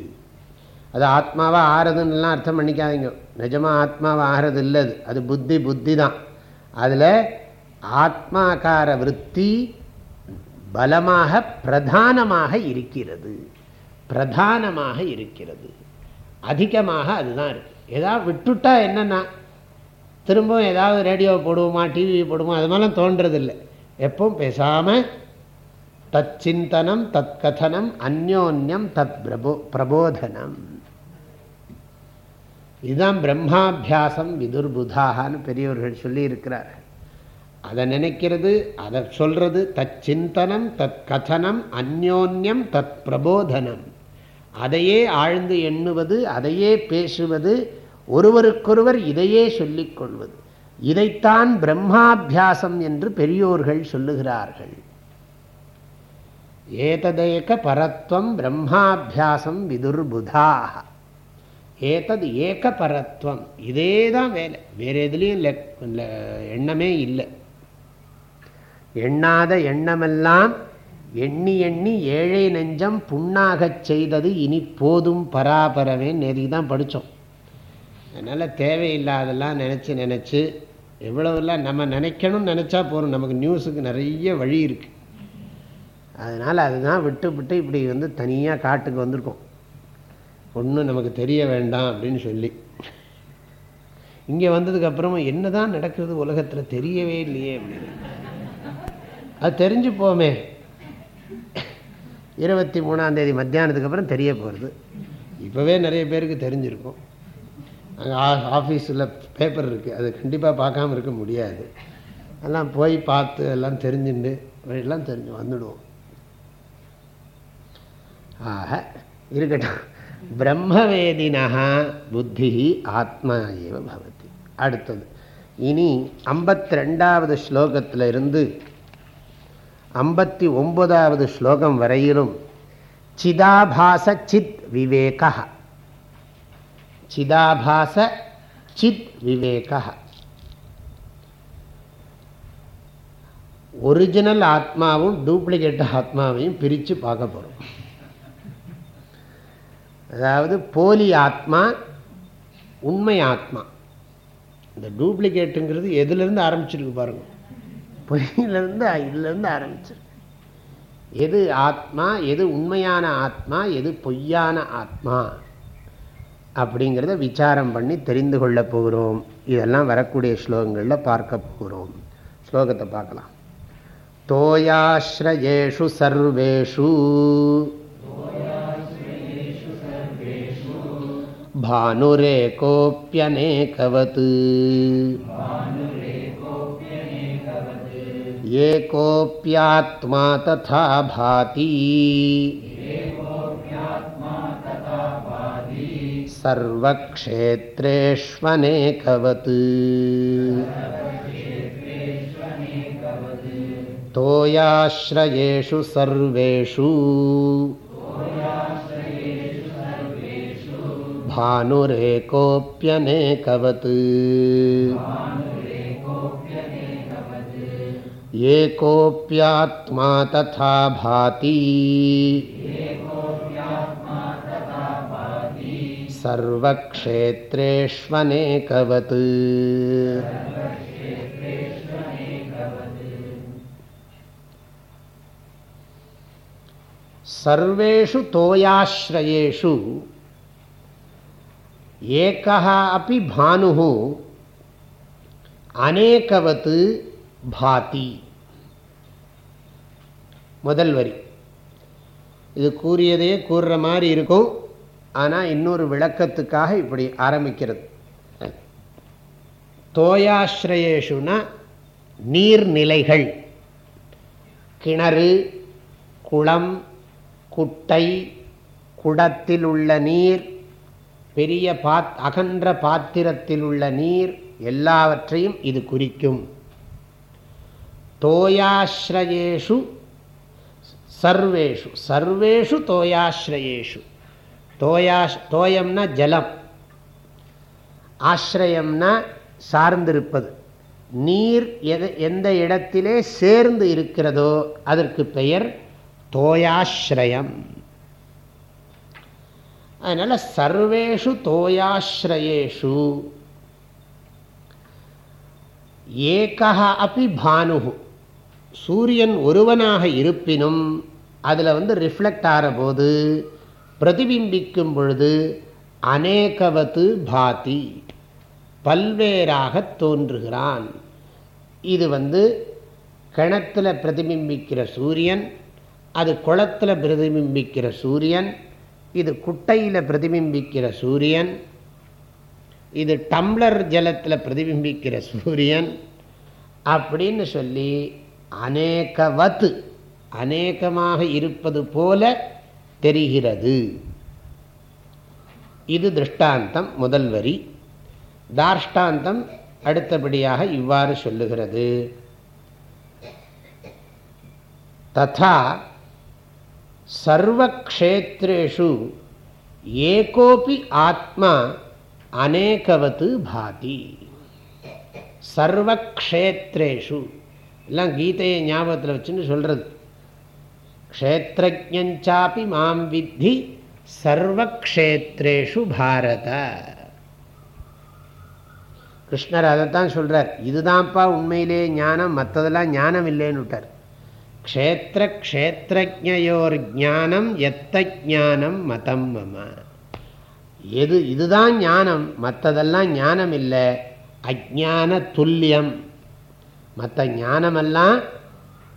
அது ஆத்மாவாக ஆறுதுன்னெலாம் அர்த்தம் பண்ணிக்காதீங்க. நிஜமாக ஆத்மாவாக ஆகிறது இல்லை அது அது புத்தி புத்தி தான் அதில் ஆத்மாக்கார விற்பி பலமாக பிரதானமாக இருக்கிறது. பிரதானமாக இருக்கிறது. அதிகமாக அதுதான் இருக்குது ஏதாவது விட்டுட்டா என்னென்னா திரும்பவும் ஏதாவது ரேடியோ போடுவோமா டிவி போடுவோமா அது மாதிரிலாம் தோன்றதில்லை. எப்பவும் பேசாமல் தத் சிந்தனம் தத் கதனம் அந்யோன்யம் தத் பிரபோ பிரபோதனம். இதுதான் பிரம்மாபியாசம் விதுர்புதாகான்னு பெரியவர்கள் சொல்லி இருக்கிறார்கள் அதை நினைக்கிறது அதை சொல்கிறது தத் சிந்தனம் தத் கதனம் அந்யோன்யம் தத் பிரபோதனம். அதையே ஆழ்ந்து எண்ணுவது அதையே பேசுவது ஒருவருக்கொருவர் இதையே சொல்லிக் கொள்வது. இதைத்தான் பிரம்மாபியாசம் என்று பெரியோர்கள் சொல்லுகிறார்கள். ஏததேக பரத்வம் பிரம்மாபியாசம் விதுர்புதாக ஏதது ஏக பரத்வம். இதே தான் வேலை. வேறு எதுலேயும் எண்ணமே இல்லை. எண்ணாத எண்ணமெல்லாம் எண்ணி எண்ணி ஏழை நெஞ்சம் புண்ணாகச் செய்தது இனி போதும் பராபரவே நெறி தான் படித்தோம். அதனால் தேவையில்லாதெல்லாம் நினச்சி நினச்சி எவ்வளவுலாம் நம்ம நினைக்கணும்னு நினச்சா போகிறோம் நமக்கு நியூஸுக்கு நிறைய வழி இருக்குது அதனால் அதுதான் விட்டு விட்டு இப்படி வந்து தனியாக காட்டுக்கு வந்திருக்கோம். ஒன்றும் நமக்கு தெரிய வேண்டாம் அப்படின்னு சொல்லி. இங்கே வந்ததுக்கப்புறமா என்ன தான் நடக்கிறது உலகத்தில் தெரியவே இல்லையே அப்படின்னு. அது தெரிஞ்சு போமே இருபத்தி மூணாந்தேதி மத்தியானத்துக்கு அப்புறம் தெரிய போகிறது இப்போவே நிறைய பேருக்கு தெரிஞ்சிருக்கும். அங்கே ஆஃபீஸில் பேப்பர் இருக்குது அது கண்டிப்பாக பார்க்காம இருக்க முடியாது. எல்லாம் போய் பார்த்து எல்லாம் தெரிஞ்சுண்டு எல்லாம் தெரிஞ்சு வந்துடுவோம். ஆக இருக்கட்டும். பிரம்மவேதினா புத்தி ஆத்மா ஏவ பவதி. அடுத்தது. இனி ஐம்பத்தி ரெண்டாவது ஸ்லோகத்தில் இருந்து ஐம்பத்தி ஒன்பதாவது ஸ்லோகம் வரையிலும் சிதாபாச சித் விவேக. சிதாபாச சித் விவேக. ஒரிஜினல் ஆத்மாவும் டூப்ளிகேட் ஆத்மாவையும் பிரித்து பார்க்க போகிறோம் அதாவது போலி ஆத்மா உண்மை ஆத்மா. இந்த டூப்ளிகேட்டுங்கிறது எதுலேருந்து ஆரம்பிச்சிருக்கு பாருங்கள் பொய்யிலேருந்து இதுலேருந்து ஆரம்பிச்சிருக்கு எது ஆத்மா எது உண்மையான ஆத்மா எது பொய்யான ஆத்மா அப்படிங்கிறத விசாரம் பண்ணி தெரிந்து கொள்ள போகிறோம் இதெல்லாம் வரக்கூடிய ஸ்லோகங்களில் பார்க்க போகிறோம் ஸ்லோகத்தை பார்க்கலாம் தோயாஸ்ரயேஷு சர்வேஷு भानुरेकोऽप्यनेकवत् एकोऽप्यात्मा तथा भाति। सर्वक्षेत्रेष्वनेकवत्। तोयाश्रयेषु एकोऽप्यात्मा तथा भाति। सर्वक्षेत्रेष्वनेकवत्। सर्वेषु तोयाश्रयेषु एकः अपि भानुः अनेकवत् भाति। முதல் வரி. இது கூறியதையே கூறுற மாதிரி இருக்கும். ஆனால் இன்னொரு விளக்கத்துக்காக இப்படி ஆரம்பிக்கிறது. தோயாஸ்ரயேஷுனா நீர்நிலைகள். கிணறு குளம் குட்டை குடத்தில் உள்ள நீர் பெரிய பாத் அகன்ற பாத்திரத்தில் உள்ள நீர் எல்லாவற்றையும் இது குறிக்கும். தோயாஸ்ரயேஷு சர்வேஷு. சர்வேஷு தோயாஸ்ரயேஷு. தோயாஷ் தோயம்னா ஜலம். ஆசிரயம்னா சார்ந்திருப்பது. நீர் எது எந்த இடத்திலே சேர்ந்து இருக்கிறதோ அதற்கு பெயர் தோயாஸ்ரயம். அதனால் சர்வேஷு தோயாஸ்ரயேஷு. ஏகா அப்படி பானு சூரியன் ஒருவனாக இருப்பினும் அதில் வந்து ரிஃப்ளெக்ட் ஆகிற போது பிரதிபிம்பிக்கும் பொழுது அநேகவத்து பாதி பல்வேறாக தோன்றுகிறான். இது வந்து கிணத்தில் பிரதிபிம்பிக்கிற சூரியன் அது குளத்தில் பிரதிபிம்பிக்கிற சூரியன் இது குட்டையில் பிரதிபிம்பிக்கிற சூரியன் இது டம்ளர் ஜலத்தில் பிரதிபிம்பிக்கிற சூரியன் அப்படின்னு சொல்லி அநேகவத்து அநேகமாக இருப்பது போல தெரிகிறது. இது திருஷ்டாந்தம் முதல் வரி. தார்ஷ்டாந்தம் அடுத்தபடியாக இவ்வாறு சொல்லுகிறது. ததா சர்வக்ஷேத்ரேஷு ஏகோபி ஆத்மா அநேகவத்து பாதி. சர்வக்ஷேத்ரேஷு. எல்லாம் கீதையை ஞாபகத்தில் வச்சுன்னு சொல்கிறது க்ஷேத்திரஜாப்பி மாம் வித்தி சர்வக்ஷேத்ரேஷு பாரத. கிருஷ்ணர் அதைத்தான் சொல்கிறார் இதுதான்ப்பா உண்மையிலே ஞானம் மற்றதெல்லாம் ஞானம் இல்லைன்னு விட்டார் க்ஷேத்திர க்ஷேத்திரஜோர் ஜானம் எத்த ஜானம் மதம் மம. எது இதுதான் ஞானம் மற்றதெல்லாம் ஞானம் இல்லை. அஜான துல்லியம். மற்ற ஞானமெல்லாம்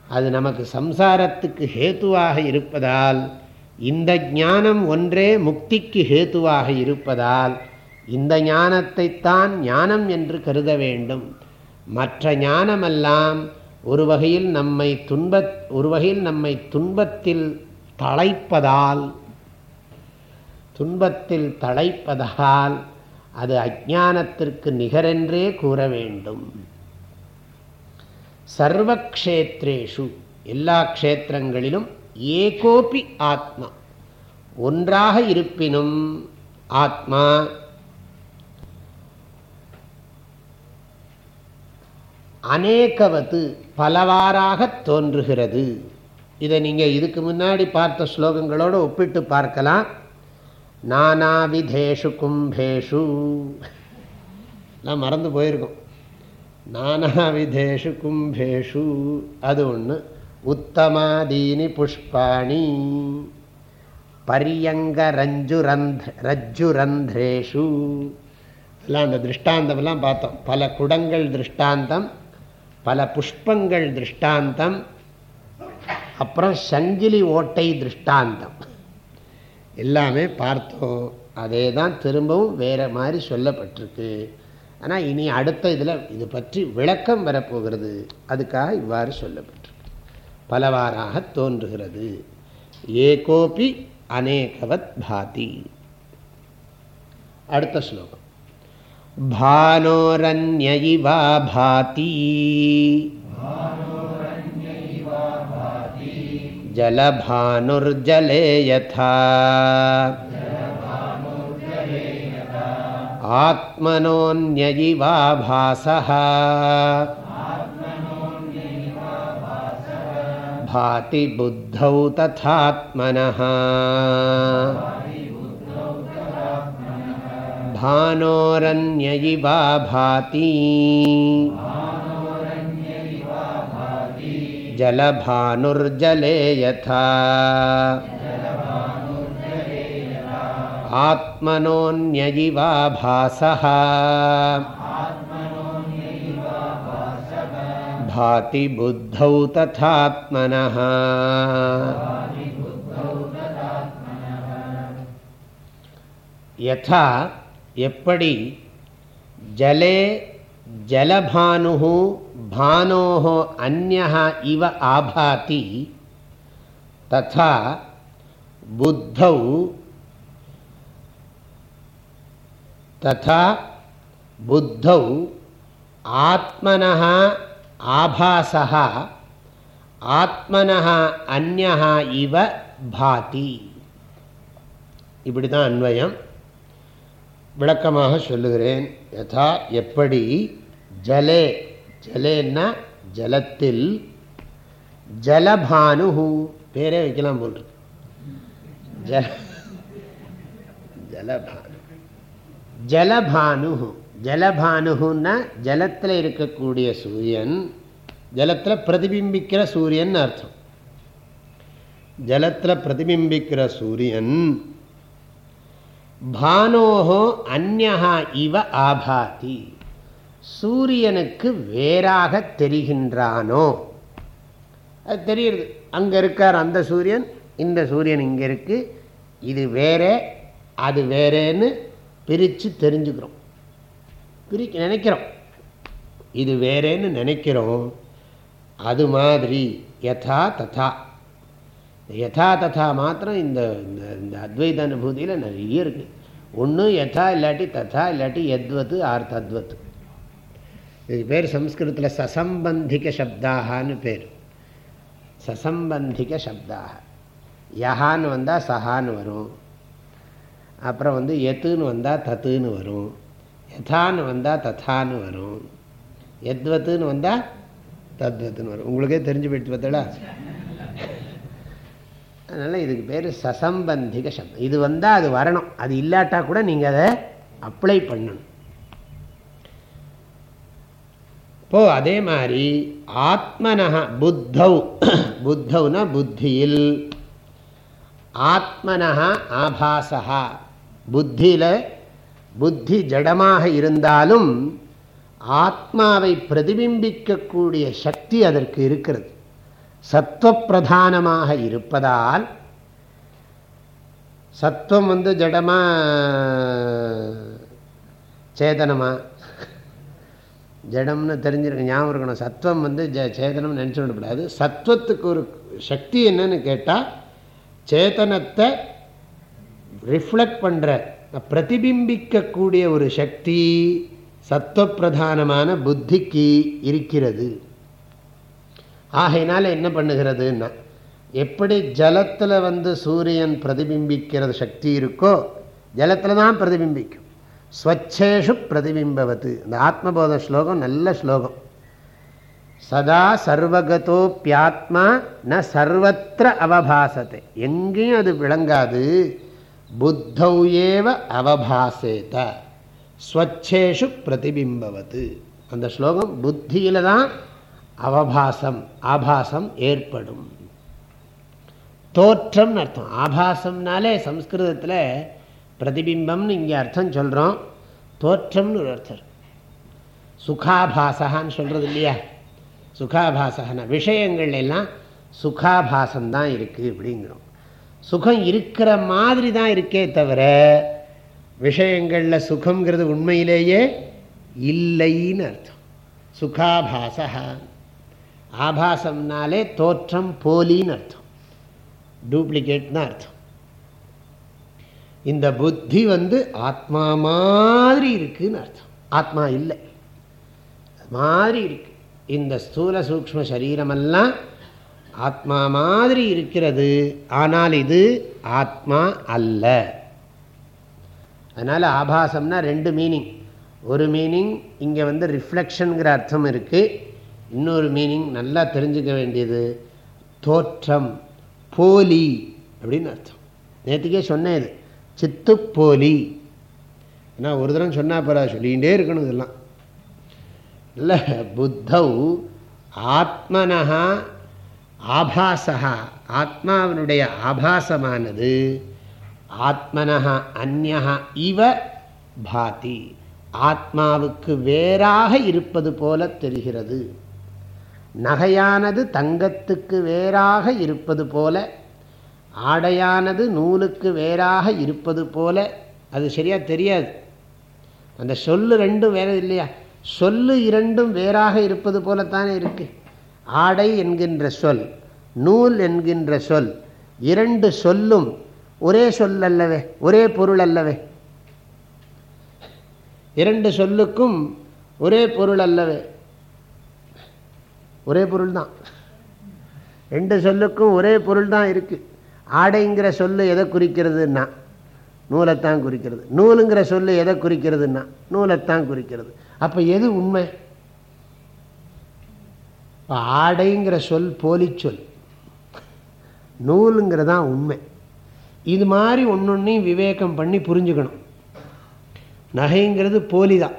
அது நமக்கு சம்சாரத்துக்கு ஹேத்துவாக இருப்பதால் இந்த ஞானம் ஒன்றே முக்திக்கு ஹேத்துவாக இருப்பதால் இந்த ஞானத்தைத்தான் ஞானம் என்று கருத வேண்டும். மற்ற ஞானமெல்லாம் ஒரு வகையில் நம்மை துன்ப ஒரு வகையில் நம்மை துன்பத்தில் தழைப்பதால் துன்பத்தில் தழைப்பதால் அது அஜானத்திற்கு நிகரென்றே கூற வேண்டும். சர்வக்ஷேத்ரேஷு. எல்லா க்ஷேத்திரங்களிலும் ஏகோபி ஆத்மா. ஒன்றாக இருப்பினும் ஆத்மா அநேகவது பலவாறாக தோன்றுகிறது. இதை நீங்கள் இதுக்கு முன்னாடி பார்த்த ஸ்லோகங்களோடு ஒப்பிட்டு பார்க்கலாம். நானாவிதேஷு கும்பேஷு. நான் மறந்து போயிருக்கோம். நானாவிதேஷு கும்பேஷு அது ஒன்று உத்தமாதீனி புஷ்பாணி பரியங்க ரஞ்சுரந்த் ரஜ்ஜுரந்திரேஷு எல்லாம் அந்த திருஷ்டாந்தமெல்லாம் பார்த்தோம் பல குடங்கள் திருஷ்டாந்தம் பல புஷ்பங்கள் திருஷ்டாந்தம் அப்புறம் சங்கிலி ஓட்டை திருஷ்டாந்தம் எல்லாமே பார்த்தோம் அதே தான் திரும்பவும் வேறு மாதிரி சொல்லப்பட்டிருக்கு ஆனால் இனி அடுத்த இதில் இது பற்றி விளக்கம் வரப்போகிறது அதுக்காக இவ்வாறு சொல்லப்பட்டிருக்கு பலவாறாக தோன்றுகிறது ஏகோபி அநேகவத் பாதி அடுத்த ஸ்லோகம் भानोरन्ययिवा भाति जलभानुर्जले यथा आत्मनोऽन्ययिवा भासः भाति बुद्धौ तथात्मनः। भानोरन्ययिवा भाति जलभानुर्जले यथा आत्मनोऽन्ययिवा भासः भाति बुद्धौ तथात्मनः यथा எப்படி ஜலே ஜலபானு பானோ அந்நா இவ ஆபாதி ததா புத்தௌ ததா புத்தௌ ஆத்மனः ஆபாசः ஆத்மனः அந்நா இவ பாதி இப்படி தான் அன்வயம் விளக்கமாக சொல்லுகிறேன். யதா எப்படி ஜலே ஜலேன்னா ஜலத்தில் ஜலபானு பேரே வைக்கலாம் போல் ஜல ஜலபானு ஜலபானு ஜலபானுன்னா ஜலத்தில் இருக்கக்கூடிய சூரியன் ஜலத்தில் பிரதிபிம்பிக்கிற சூரியன் அர்த்தம். ஜலத்தில் பிரதிபிம்பிக்கிற சூரியன் பானோஹோ அந்நகா இவ ஆபாதி. சூரியனுக்கு வேறாக தெரிகின்றானோ? அது தெரியுது. அங்கே இருக்கார் அந்த சூரியன் இந்த சூரியன் இங்கே இருக்குது இது வேறே அது வேறேன்னு பிரித்து தெரிஞ்சுக்கிறோம். பிரிக்க நினைக்கிறோம். இது வேறேன்னு நினைக்கிறோம். அது மாதிரி யதா ததா. யதா ததா மாத்திரம் இந்த இந்த அத்வைத அனுபூதியில் நிறைய இருக்குது ஒன்று யதா இல்லாட்டி ததா இல்லாட்டி எத்வத்து ஆர் தத்வத்து இது பேர் சம்ஸ்கிருதத்தில் சசம்பந்திக சப்தாகான்னு பேர். சசம்பந்திக சப்தாக யஹான்னு வந்தால் சஹான்னு வரும். அப்புறம் வந்து எத்துன்னு வந்தால் தத்துன்னு வரும். யதான்னு வந்தால் தத்தான்னு வரும். எத்வத்துன்னு வந்தால் தத்வத்துன்னு வரும். உங்களுக்கே தெரிஞ்சு போயிட்டு பார்த்தடா அதனால் இதுக்கு பேர் சசம்பந்திக சப்தம். இது வந்தால் அது வரணும். அது இல்லாட்டா கூட நீங்கள் அதை அப்ளை பண்ணணும். இப்போது அதே மாதிரி ஆத்மனஹா புத்தௌ. புத்தௌனா புத்தியில். ஆத்மனஹா ஆபாசா புத்தியில் புத்தி ஜடமாக இருந்தாலும் ஆத்மாவை பிரதிபிம்பிக்கக்கூடிய சக்தி அதற்கு இருக்கிறது. சத்துவப்பிரதானமாக இருப்பதால் சத்துவம் வந்து ஜடமா சேதனமா? ஜடம்னு தெரிஞ்சிருக்க ஞாபகம் இருக்கணும். சத்துவம் வந்து ஜ சேதனம் நினச்சி விடக்கூடாது சத்துவத்துக்கு ஒரு சக்தி என்னன்னு கேட்டால் சேதனத்தை ரிஃப்ளெக்ட் பண்ணுற பிரதிபிம்பிக்கக்கூடிய ஒரு சக்தி சத்துவப்பிரதானமான புத்திக்கு இருக்கிறது. ஆகையினால என்ன பண்ணுகிறதுன்னா எப்படி ஜலத்தில் வந்து சூரியன் பிரதிபிம்பிக்கிறது சக்தி இருக்கோ ஜலத்தில் தான் பிரதிபிம்பிக்கும். ஸ்வச்சேஷு பிரதிபிம்பவத்து இந்த ஆத்மபோத ஸ்லோகம் நல்ல ஸ்லோகம். சதா சர்வகதோப்பியாத்மா ந சர்வத்திர அவபாசத்தை. எங்கேயும் அது விளங்காது. புத்தௌ ஏவ அவபாசேத ஸ்வச்சேஷு பிரதிபிம்பவத்து அந்த ஸ்லோகம் புத்தியில் தான் அவபாசம் ஆபாசம் ஏற்படும். தோற்றம்னு அர்த்தம். ஆபாசம்னாலே சம்ஸ்கிருதத்தில் பிரதிபிம்பம்னு இங்கே அர்த்தம் சொல்கிறோம் தோற்றம்னு ஒரு அர்த்தம். சுகாபாசகான்னு சொல்கிறது இல்லையா? சுகாபாசகனா விஷயங்கள் எல்லாம் சுகாபாசம்தான் இருக்குது அப்படிங்கிறோம். சுகம் இருக்கிற மாதிரி தான் இருக்கே தவிர விஷயங்களில் சுகங்கிறது உண்மையிலேயே இல்லைன்னு அர்த்தம். சுகாபாசா ஆபாசம்னாலே தோற்றம் போலின்னு அர்த்தம். டூப்ளிகேட் தான் அர்த்தம். இந்த புத்தி வந்து ஆத்மா மாதிரி இருக்குன்னு அர்த்தம். ஆத்மா இல்லை. மாதிரி இருக்கு. இந்த ஸ்தூல சூக்ம சரீரமெல்லாம் ஆத்மா மாதிரி இருக்கிறது. ஆனால் இது ஆத்மா அல்ல. அதனால் ஆபாசம்னா ரெண்டு மீனிங் ஒரு மீனிங் இங்கே வந்து ரிஃப்ளெக்ஷனுங்கிற அர்த்தம் இருக்குது இன்னொரு மீனிங் நல்லா தெரிஞ்சுக்க வேண்டியது தோற்றம் போலி அப்படின்னு அர்த்தம். நேற்றுக்கே சொன்னேன் இது. சித்து போலி. ஏன்னா ஒரு தரம் சொன்னால் போகிறா சொல்லிகிட்டே இருக்கணும் இதெல்லாம். இல்லை புத்தௌ ஆத்மனஹா ஆபாசா ஆத்மாவினுடைய ஆபாசமானது. ஆத்மனஹா அந்நா இவ பாதி. ஆத்மாவுக்கு வேறாக இருப்பது போல தெரிகிறது. நகையானது தங்கத்துக்கு வேறாக இருப்பது போல ஆடையானது நூலுக்கு வேறாக இருப்பது போல அது சரியாக தெரியாது. அந்த சொல்லு ரெண்டும் வேற இல்லையா? சொல்லு இரண்டும் வேறாக இருப்பது போலத்தானே இருக்குது ஆடை என்கின்ற சொல் நூல் என்கின்ற சொல் இரண்டு சொல்லும் ஒரே சொல் அல்லவே ஒரே பொருள் அல்லவே இரண்டு சொல்லுக்கும் ஒரே பொருள் அல்லவே ஒரே பொருள் தான் ரெண்டு சொல்லுக்கும் ஒரே பொருள் தான் இருக்குது ஆடைங்கிற சொல்லு எதை குறிக்கிறதுன்னா நூலைத்தான் குறிக்கிறது. நூலுங்கிற சொல்லு எதை குறிக்கிறதுன்னா நூலைத்தான் குறிக்கிறது. அப்போ எது உண்மை? இப்போ ஆடைங்கிற சொல் போலி சொல். நூலுங்கிறதான் உண்மை. இது மாதிரி ஒன்று ஒன்றையும் விவேகம் பண்ணி புரிஞ்சுக்கணும். நகைங்கிறது போலி தான்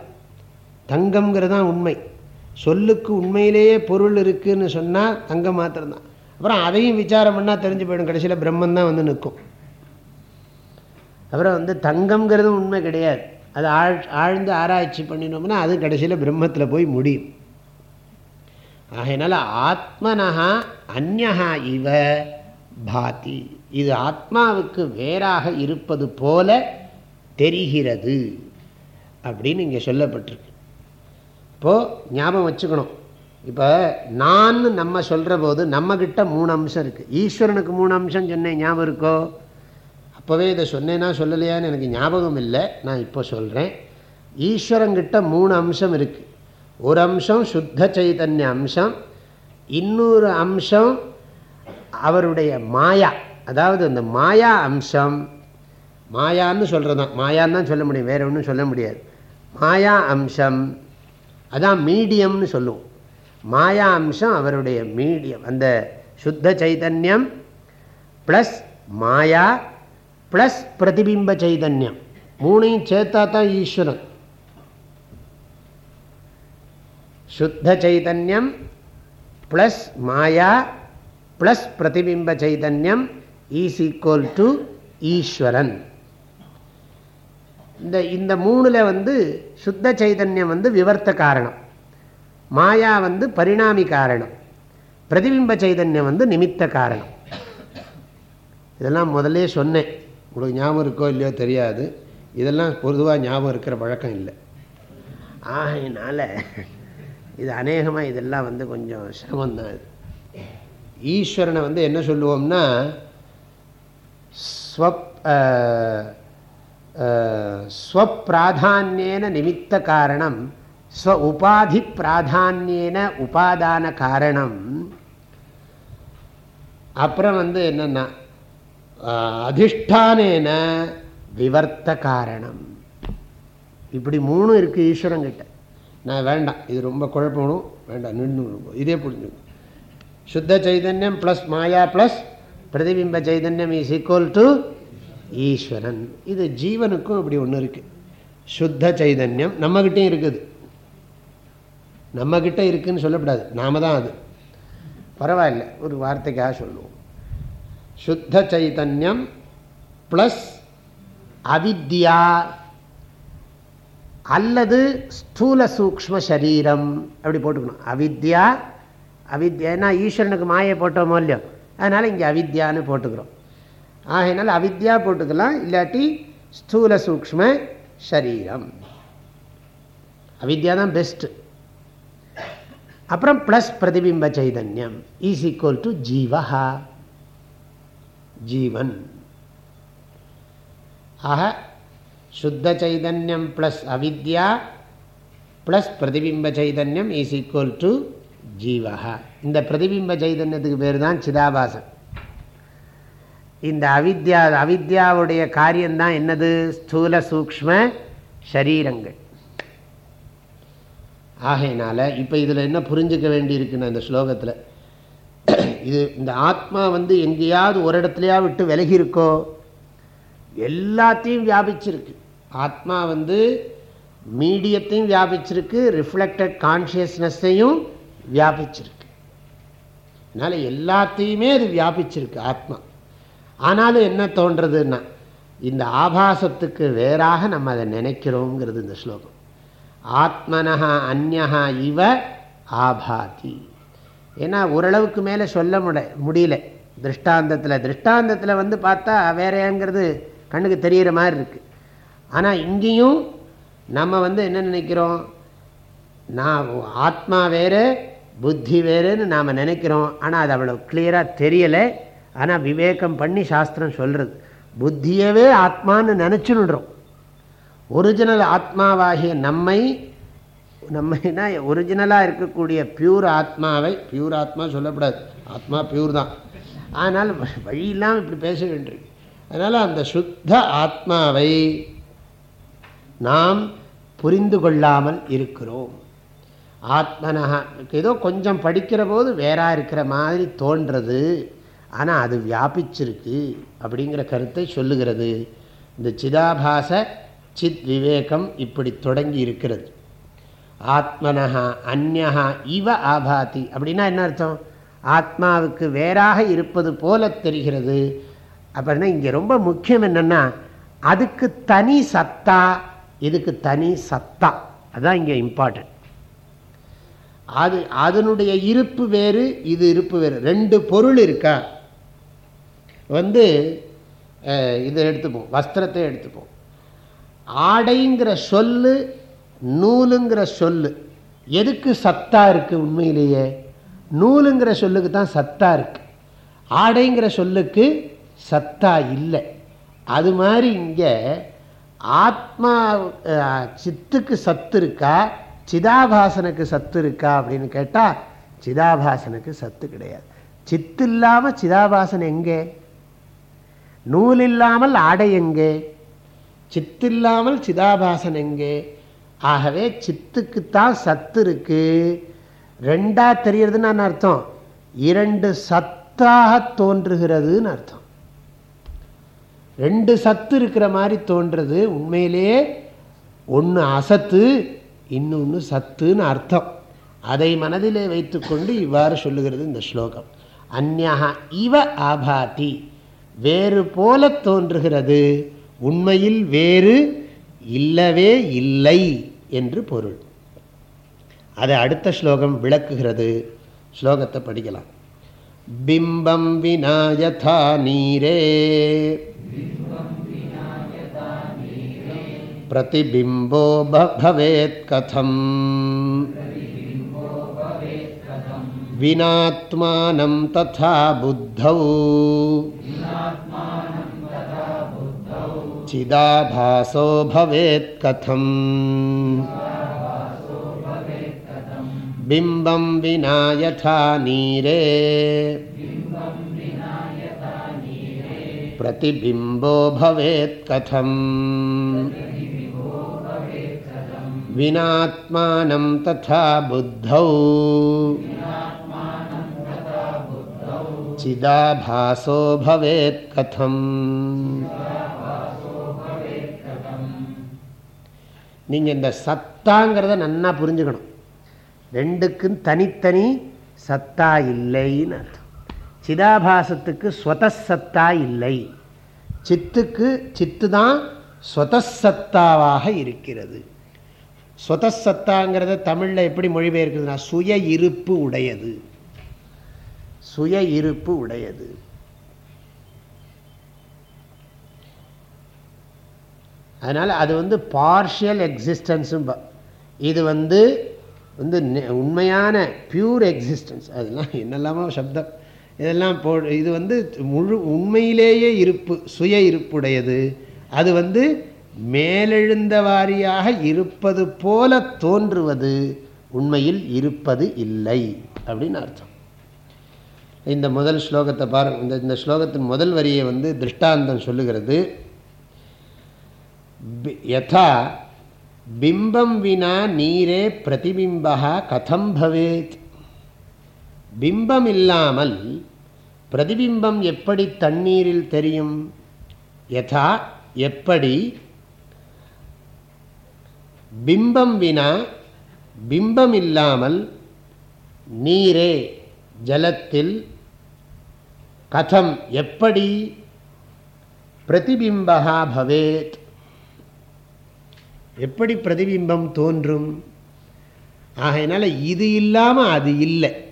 தங்கம்ங்கிறது தான் உண்மை. சொல்லுக்கு உண்மையிலேயே பொருள் இருக்குதுன்னு சொன்னால் தங்கம் மாத்திரம்தான். அப்புறம் அதையும் விசாரம் பண்ணால் தெரிஞ்சு போயிடும். கடைசியில் பிரம்மன் தான் வந்து நிற்கும். அப்புறம் வந்து தங்கம்ங்கிறதும் உண்மை கிடையாது. அது ஆழ் ஆழ்ந்து ஆராய்ச்சி பண்ணினோம்னா அது கடைசியில் பிரம்மத்தில் போய் முடியும். ஆகையினால ஆத்மனஹா அந்நகா இவ பாதி. இது ஆத்மாவுக்கு வேறாக இருப்பது போல தெரிகிறது அப்படின்னு இங்கே சொல்லப்பட்டிருக்கு. இப்போது ஞாபகம் வச்சுக்கணும். இப்போ நான் நம்ம சொல்கிற போது நம்மக்கிட்ட மூணு அம்சம் இருக்குது ஈஸ்வரனுக்கு மூணு அம்சம் சொன்னேன் ஞாபகம் இருக்கோ? அப்போவே இதை சொன்னேன்னா சொல்லலையான்னு எனக்கு ஞாபகம் இல்லை. நான் இப்போ சொல்கிறேன். ஈஸ்வரங்கிட்ட மூணு அம்சம் இருக்குது ஒரு அம்சம் சுத்த சைதன்ய அம்சம் இன்னொரு அம்சம் அவருடைய மாயா. அதாவது அந்த மாயா அம்சம் மாயான்னு சொல்கிறது தான் மாயான்னு தான் சொல்ல முடியும் வேறு ஒன்றும் சொல்ல முடியாது. மாயா அம்சம் அதான் மீடியம்னு சொல்லுவோம். மாயா அம்சம் அவருடைய மீடியம் அந்த சுத்த சைதன்யம் ப்ளஸ் மாயா ப்ளஸ் பிரதிபிம்ப சைதன்யம். மூணையும் சேர்த்தா தான் ஈஸ்வரன். சுத்த சைதன்யம் ப்ளஸ் மாயா ப்ளஸ் பிரதிபிம்ப சைதன்யம் ஈஸ் ஈக்குவல் டு ஈஸ்வரன். இந்த இந்த மூணில் வந்து சுத்த சைதன்யம் வந்து விவர்த்த காரணம். மாயா வந்து பரிணாமி காரணம். பிரதிபிம்ப சைதன்யம் வந்து நிமித்த காரணம். இதெல்லாம் முதலே சொன்னேன். உங்களுக்கு ஞாபகம் இருக்கோ இல்லையோ தெரியாது. இதெல்லாம் பொதுவாக ஞாபகம் இருக்கிற பழக்கம் இல்லை. ஆகையினால இது அநேகமாக இதெல்லாம் வந்து கொஞ்சம் சிரமந்தான் இது. ஈஸ்வரனை வந்து என்ன சொல்லுவோம்னா ஸ்வ ஸ்வப்பிராதானியன நிமித்த காரணம் ஸ்வ உபாதி பிராதான்யேன உபாதான காரணம். அப்புறம் வந்து என்னென்னா அதிஷ்டானேன விவர்த்த காரணம். இப்படி மூணு இருக்குது ஈஸ்வரங்கிட்ட. நான் வேண்டாம் இது ரொம்ப குழப்பணும் வேண்டாம் நின்று இதே புரிஞ்சுக்கணும் சுத்த சைதன்யம் ப்ளஸ் மாயா ப்ளஸ் பிரதிபிம்ப சைதன்யம் இஸ் ஈக்குவல் டு ஈஸ்வரன். இது ஜீவனுக்கும் இப்படி ஒன்று இருக்குது சுத்த சைதன்யம் நம்மகிட்டையும் இருக்குது. நம்மக்கிட்ட இருக்குதுன்னு சொல்லக்கூடாது நாம தான் அது. பரவாயில்ல ஒரு வார்த்தைக்காக சொல்லுவோம். சுத்த சைதன்யம் ப்ளஸ் அவித்யா அல்லது ஸ்தூல சூக்ம சரீரம் அப்படி போட்டுக்கணும். அவித்யா அவித்யா ஏன்னா ஈஸ்வரனுக்கு மாயை போட்டோமோ இல்லையோ? அதனால் இங்கே அவித்யான்னு போட்டுக்கிறோம். ஆகையினால் அவித்யா போட்டுக்கலாம் இல்லாட்டி ஸ்தூல சூக்ம சரீரம். அவித்யா தான் பெஸ்ட்டு அப்புறம் ப்ளஸ் பிரதிபிம்ப சைதன்யம். ஈஸ் ஈக்குவல் டு ஜீவஹா. ஜீவன். ஆக சுத்த சைதன்யம் ப்ளஸ் அவித்யா ப்ளஸ் பிரதிபிம்ப சைதன்யம் இஸ் ஈக்குவல் டு ஜீவகா இந்த பிரதிபிம்ப சைதன்யத்துக்கு பேர் தான் சிதாபாசன். இந்த அவித்யா அவித்யாவுடைய காரியம்தான் என்னது? ஸ்தூல சூக்ம சரீரங்கள். ஆகையினால இப்போ இதில் என்ன புரிஞ்சுக்க வேண்டியிருக்குன்னு அந்த ஸ்லோகத்தில். இது இந்த ஆத்மா வந்து எங்கேயாவது ஒரு இடத்துலையா விட்டு விலகி இருக்கோ? எல்லாத்தையும் வியாபிச்சிருக்கு. ஆத்மா வந்து மீடியத்தையும் வியாபிச்சிருக்கு ரிஃப்ளெக்டட் கான்ஷியஸ்னஸையும் வியாபிச்சிருக்கு. அதனால் எல்லாத்தையுமே அது வியாபிச்சிருக்கு ஆத்மா. ஆனாலும் என்ன தோன்றதுன்னா இந்த ஆபாசத்துக்கு வேறாக நம்ம அதை நினைக்கிறோங்கிறது இந்த ஸ்லோகம். ஆத்மனஹா அந்நகா இவ ஆபாதி. ஏன்னா ஓரளவுக்கு மேலே சொல்ல முட முடியல. திருஷ்டாந்தத்தில் திருஷ்டாந்தத்தில் வந்து பார்த்தா வேறையாங்கிறது கண்ணுக்கு தெரிகிற மாதிரி இருக்குது ஆனால் இங்கேயும் நம்ம வந்து என்ன நினைக்கிறோம்? நான் ஆத்மா வேறு புத்தி வேறுன்னு நாம் நினைக்கிறோம். ஆனால் அது அவ்வளோ கிளியராக தெரியலை. ஆனால் விவேகம் பண்ணி சாஸ்திரம் சொல்கிறது புத்தியவே ஆத்மான்னு நினச்சுன்னுடுறோம் ஒரிஜினல் ஆத்மாவாகிய நம்மை நம்மனா ஒரிஜினலாக இருக்கக்கூடிய பியூர் ஆத்மாவை பியூர் ஆத்மா சொல்லக்கூடாது ஆத்மா பியூர் தான். ஆனால் வழியெல்லாம் இப்படி பேச வேண்டியிருக்கு. அதனால் அந்த சுத்த ஆத்மாவை நாம் புரிந்து கொள்ளாமல் இருக்கிறோம். ஆத்மனஹா ஏதோ கொஞ்சம் படிக்கிற போது வேறாக இருக்கிற மாதிரி தோன்றது. ஆனால் அது வியாபிச்சிருக்கு அப்படிங்கிற கருத்தை சொல்லுகிறது. இந்த சிதாபாச சித் விவேகம் இப்படி தொடங்கி இருக்கிறது. ஆத்மனஹா அந்நகா இவ ஆபாதி அப்படின்னா என்ன அர்த்தம்? ஆத்மாவுக்கு வேறாக இருப்பது போல தெரிகிறது. அப்படின்னா இங்கே ரொம்ப முக்கியம் என்னென்னா அதுக்கு தனி சத்தா இதுக்கு தனி சத்தா. அதுதான் இங்கே இம்பார்ட்டன்ட் அது அதனுடைய இருப்பு வேறு இது இருப்பு வேறு. ரெண்டு பொருள் இருக்கா? வந்து இதை எடுத்துப்போம். வஸ்திரத்தை எடுத்துப்போம். ஆடைங்கிற சொல்லு நூலுங்கிற சொல்லு. எதுக்கு சத்தா இருக்குது உண்மையிலேயே? நூலுங்கிற சொல்லுக்கு தான் சத்தா இருக்கு. ஆடைங்கிற சொல்லுக்கு சத்தா இல்லை. அது மாதிரி இங்கே ஆத்மா சித்துக்கு சத்து இருக்கா சிதாபாசனுக்கு சத்து இருக்கா அப்படின்னு கேட்டால் சிதாபாசனுக்கு சத்து கிடையாது. சித்து இல்லாமல் சிதாபாசன் எங்கே? நூல் இல்லாமல் ஆடை எங்கே? சித்தில்லாமல் சிதாபாசன் எங்கே? ஆகவே சித்துக்குத்தான் சத்து இருக்கு. ரெண்டாக தெரியறதுன்னு அர்த்தம்? இரண்டு சத்தாக தோன்றுகிறதுன்னு அர்த்தம். ரெண்டு சத்து இருக்கிற மாதிரி தோன்றது. உண்மையிலேயே ஒன்று அசத்து இன்னொன்று சத்துன்னு அர்த்தம். அதை மனதிலே வைத்துக்கொண்டு இவ்வாறு சொல்லுகிறது இந்த ஸ்லோகம். அந்யா இவ ஆபாதி வேறு போல தோன்றுகிறது. உண்மையில் வேறு இல்லவே இல்லை என்று பொருள். அதை அடுத்த ஸ்லோகம் விளக்குகிறது. ஸ்லோகத்தை படிக்கலாம். பிம்பம் விநாயதா நீரே. विनात्मानं तथा बुद्धौ। चिदाभासो भवेत् कथम्। बिम्बं विना यथा नीरे प्रतिबिम्बो भवेत् कथम् विनात्मानं तथा बुद्धौ चिदाभासो भवेत् कथम् நீங்கள் இந்த சத்தாங்கிறத நன்னா புரிஞ்சுக்கணும் ரெண்டுக்கும் தனித்தனி சத்தா இல்லைன்னு அர்த்தம் சிதாபாசத்துக்கு ஸ்வதசத்தா இல்லை. சித்துக்கு சித்து தான் ஸ்வதசத்தாவாக இருக்கிறது. ஸ்வதசத்தாங்கிறத தமிழில் எப்படி மொழிபெயர்க்குதுன்னா சுய இருப்பு உடையது. சுய இருப்பு உடையது. அதனால் அது வந்து பார்ஷியல் எக்ஸிஸ்டன்ஸும் இது வந்து வந்து உண்மையான பியூர் எக்ஸிஸ்டன்ஸ் அதெல்லாம் என்னெல்லாமோ சப்தம். இதெல்லாம் போ இது வந்து முழு உண்மையிலேயே இருப்பு சுய இருப்புடையது. அது வந்து மேலெழுந்த வாரியாக இருப்பது போல தோன்றுவது. உண்மையில் இருப்பது இல்லை அப்படின்னு அர்த்தம். இந்த முதல் ஸ்லோகத்தை பாருங்கள் இந்த இந்த ஸ்லோகத்தின் முதல் வரியை வந்து திருஷ்டாந்தம் சொல்லுகிறது. யதா பிம்பம் வினா நீரே பிரதிபிம்பா கதம் பவேத். பிம்பம் இல்லாமல் பிரதிபிம்பம் எப்படி தண்ணீரில் தெரியும்? யதா எப்படி? பிம்பம் வினா பிம்பம் இல்லாமல் நீரே ஜலத்தில் கதம் எப்படி? பிரதிபிம்பா பவேத். எப்படி பிரதிபிம்பம் தோன்றும்? ஆகையினால இது இல்லாமல் அது இல்லை.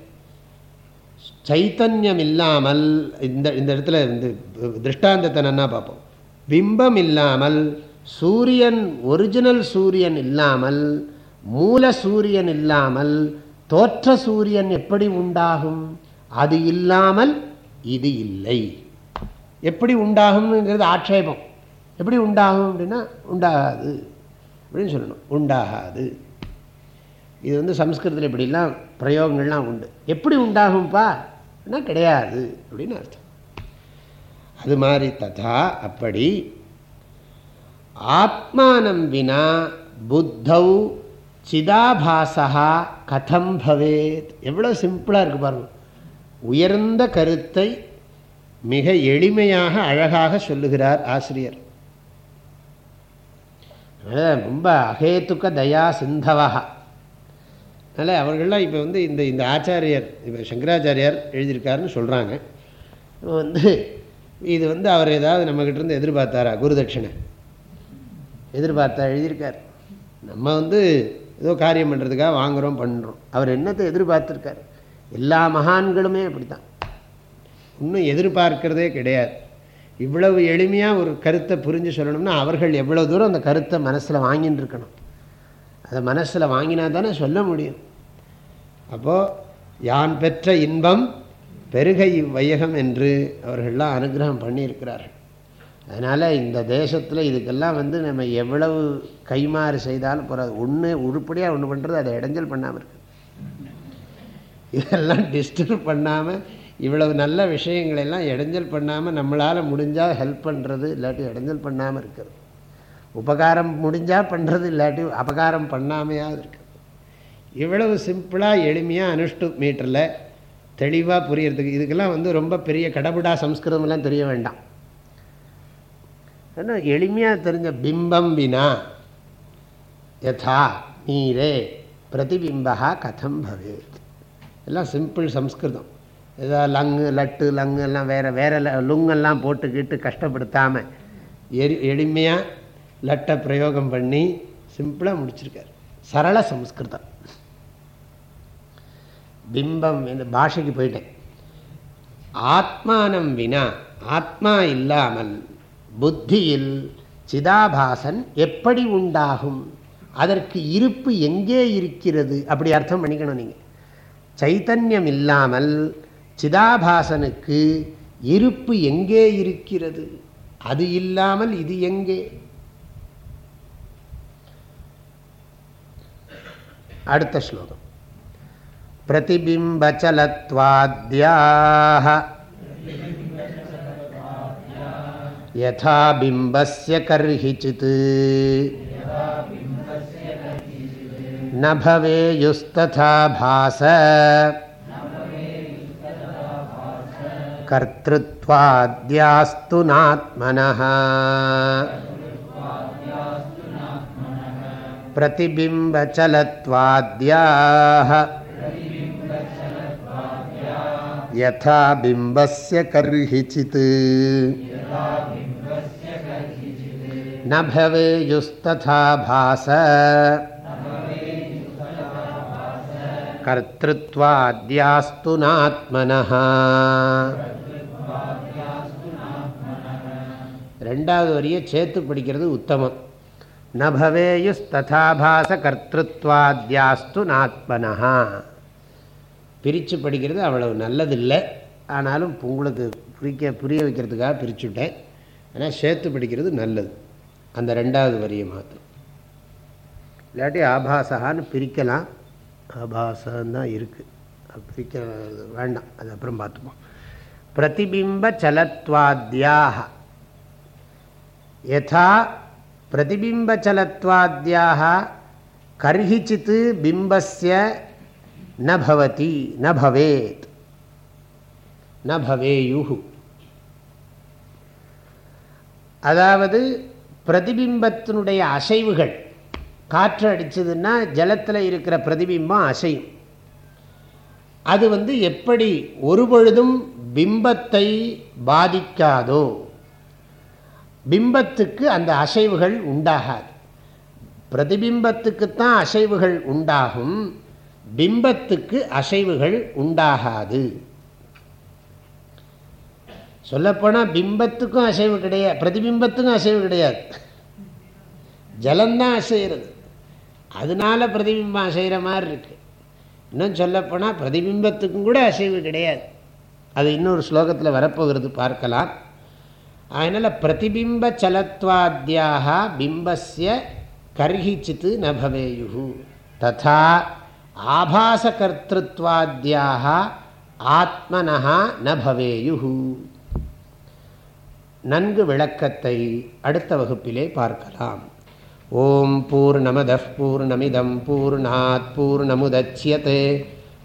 சைத்தன்யம் இல்லாமல் இந்த இந்த இடத்துல இந்த திருஷ்டாந்தத்தை நன்னா பார்ப்போம். பிம்பம் இல்லாமல் சூரியன் ஒரிஜினல் சூரியன் இல்லாமல் மூல சூரியன் இல்லாமல் தோற்ற சூரியன் எப்படி உண்டாகும்? அது இல்லாமல் இது இல்லை. எப்படி உண்டாகும்ங்கிறது ஆட்சேபம். எப்படி உண்டாகும் அப்படின்னா உண்டாகாது. அப்படின்னு சொல்லணும். உண்டாகாது. இது வந்து சம்ஸ்கிருதத்தில் இப்படிலாம் பிரயோகங்கள்லாம் உண்டு. எப்படி உண்டாகும்ப்பா கிடையாது அப்படின்னு அர்த்தம். அது மாதிரி ததா அப்படி ஆத்மானம் வினா புத்தௌ சிதாபாசா கதம் பவேத். எவ்வளோ சிம்பிளாக இருக்குது பாருங்கள் உயர்ந்த கருத்தை மிக எளிமையாக அழகாக சொல்லுகிறார் ஆசிரியர். ரொம்ப அகேத்துக்க தயா சிந்தவகா அதனால் அவர்கள்லாம் இப்போ வந்து இந்த இந்த ஆச்சாரியர் இப்போ சங்கராச்சாரியார் எழுதியிருக்காருன்னு சொல்கிறாங்க வந்து இது வந்து அவர் ஏதாவது நம்மக்கிட்ட எதிர்பார்த்தாரா? குருதட்சிணை. எதிர்பார்த்தா எழுதியிருக்கார். நம்ம வந்து ஏதோ காரியம் பண்ணுறதுக்காக வாங்குகிறோம் பண்ணுறோம் அவர் என்னத்தை எதிர்பார்த்துருக்கார்? எல்லா மகான்களுமே அப்படி தான் இன்னும் எதிர்பார்க்கிறதே கிடையாது. இவ்வளவு எளிமையாக ஒரு கருத்தை புரிஞ்சு சொல்லணும்னா அவர்கள் எவ்வளோ தூரம் அந்த கருத்தை மனசில் வாங்கின்னு இருக்கணும். அதை மனசில் வாங்கினா தானே சொல்ல முடியும். அப்போது யான் பெற்ற இன்பம் பெருகை இவ்வையகம் என்று அவர்கள்லாம் அனுகிரகம் பண்ணியிருக்கிறார்கள். அதனால் இந்த தேசத்தில் இதுக்கெல்லாம் வந்து நம்ம எவ்வளவு கைமாறு செய்தாலும் போகாது ஒன்று உருப்படியாக ஒன்று பண்ணுறது அதை இடைஞ்சல் பண்ணாமல் இருக்குது இதெல்லாம் டிஸ்டர்ப் பண்ணாமல் இவ்வளவு நல்ல விஷயங்களெல்லாம் இடைஞ்சல் பண்ணாமல் நம்மளால் முடிஞ்சால் ஹெல்ப் பண்ணுறது இல்லாட்டி இடைஞ்சல் பண்ணாமல் இருக்கிறது. உபகாரம் முடிஞ்சால் பண்ணுறது இல்லாட்டி அபகாரம் பண்ணாமையாவது இருக்குது இவ்வளவு சிம்பிளாக எளிமையாக அனுஷ்டு மீட்டரில் தெளிவாக புரியறதுக்கு இதுக்கெல்லாம் வந்து ரொம்ப பெரிய கடவுடா சம்ஸ்கிருதமெல்லாம் தெரிய வேண்டாம். ஏன்னா எளிமையாக தெரிஞ்ச பிம்பம் வினா யதா நீரே பிரதிபிம்பா கதம் பவேத். எல்லாம் சிம்பிள் சம்ஸ்கிருதம். ஏதாவது லங்கு லட்டு லங்கு எல்லாம் வேறு வேறு லுங்கெல்லாம் போட்டுக்கிட்டு கஷ்டப்படுத்தாமல் எரி எளிமையாக லட்டை பிரயோகம் பண்ணி சிம்பிளாக முடிச்சிருக்கார். சரள சம்ஸ்கிருதம். பிம்பம் இந்த பாஷைக்கு போயிட்டேன். ஆத்மானம் வினா ஆத்மா இல்லாமல் புத்தியில் சிதாபாசன் எப்படி உண்டாகும்? அதற்கு இருப்பு எங்கே இருக்கிறது? அப்படி அர்த்தம் பண்ணிக்கணும் நீங்கள் சைத்தன்யம் இல்லாமல் சிதாபாசனுக்கு இருப்பு எங்கே இருக்கிறது? அது இல்லாமல் இது எங்கே? அடுத்த ஸ்லோகம். प्रतिबिम्बचलत्वाद्याः यथा बिम्बस्य कर्हिचित् न भवेयुस्तथा भास कर्तृत्वाद्यास्तु नात्मनः प्रतिबिम्बचलत्वाद्याः यथा बिम्बस्य कर्हिचित् न भवेयुस्तथा भास कर्तृत्वाद्यास्तु नात्मनः ரெண்டாவது வரியை சேர்த்து படிக்கிறது உத்தமம் ந பவேயுஸ்ததாபாச கர்த்தத்வாத்யாஸ்து நாத்மனா பிரித்து படிக்கிறது அவ்வளவு நல்லதில்லை. ஆனாலும் உங்களுக்கு புரிக்க புரிய வைக்கிறதுக்காக பிரிச்சுட்டேன். ஆனால் சேர்த்து படிக்கிறது நல்லது. அந்த ரெண்டாவது வரியை மாத்திரம் இல்லாட்டி ஆபாசகான்னு பிரிக்கலாம். ஆபாசந்தான் இருக்குது பிரிக்க வேண்டாம். அது அப்புறம் பார்த்துப்போம். பிரதிபிம்ப சலத்வாத்யாக. யதா பிரதிபிம்பச்சலத்வாத்யாக கர்ஹிச்சித் பிம்பஸ்ய ந பவதி ந பவேத். ந பவேயு அதாவது பிரதிபிம்பத்தினுடைய அசைவுகள். காற்று அடித்ததுன்னா ஜலத்தில் இருக்கிற பிரதிபிம்பம் அசையும். அது வந்து எப்படி ஒரு பொழுதும் பிம்பத்தை பாதிக்காதோ. பிம்பத்துக்கு அந்த அசைவுகள் உண்டாகாது. பிரதிபிம்பத்துக்குத்தான் அசைவுகள் உண்டாகும். பிம்பத்துக்கு அசைவுகள் உண்டாகாது. சொல்லப்போனால் பிம்பத்துக்கும் அசைவு கிடையாது பிரதிபிம்பத்துக்கும் அசைவு கிடையாது. ஜலந்தான் அசைகிறது அதனால பிரதிபிம்பம் அசைகிற மாதிரி இருக்கு. இன்னும் சொல்லப்போனால் பிரதிபிம்பத்துக்கும் கூட அசைவு கிடையாது. அது இன்னொரு ஸ்லோகத்தில் வரப்போகிறது பார்க்கலாம். அதனால் பிரதிபிம்ப சலத்வாத்தியாக பிம்பஸ்ய கர்ஹிச்சித்து நபவேயு ததா ஆபாசகர்த்திருவாத்தியாக ஆத்மனஹா ந பவேயு நன்கு விளக்கத்தை அடுத்த வகுப்பிலே பார்க்கலாம். ஓம் பூர்ணமத பூர்ணமிதம் பூர்ணாத் பூர்ணமுதட்சியதே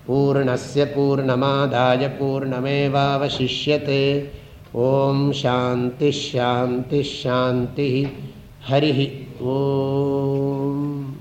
பூர்ணஸ்ய பூர்ணமாதாய பூர்ணமேவாவசிஷ்யते ஓம் சாந்தி ஷாந்தி ஷாந்தி. ஹரி ஓம்.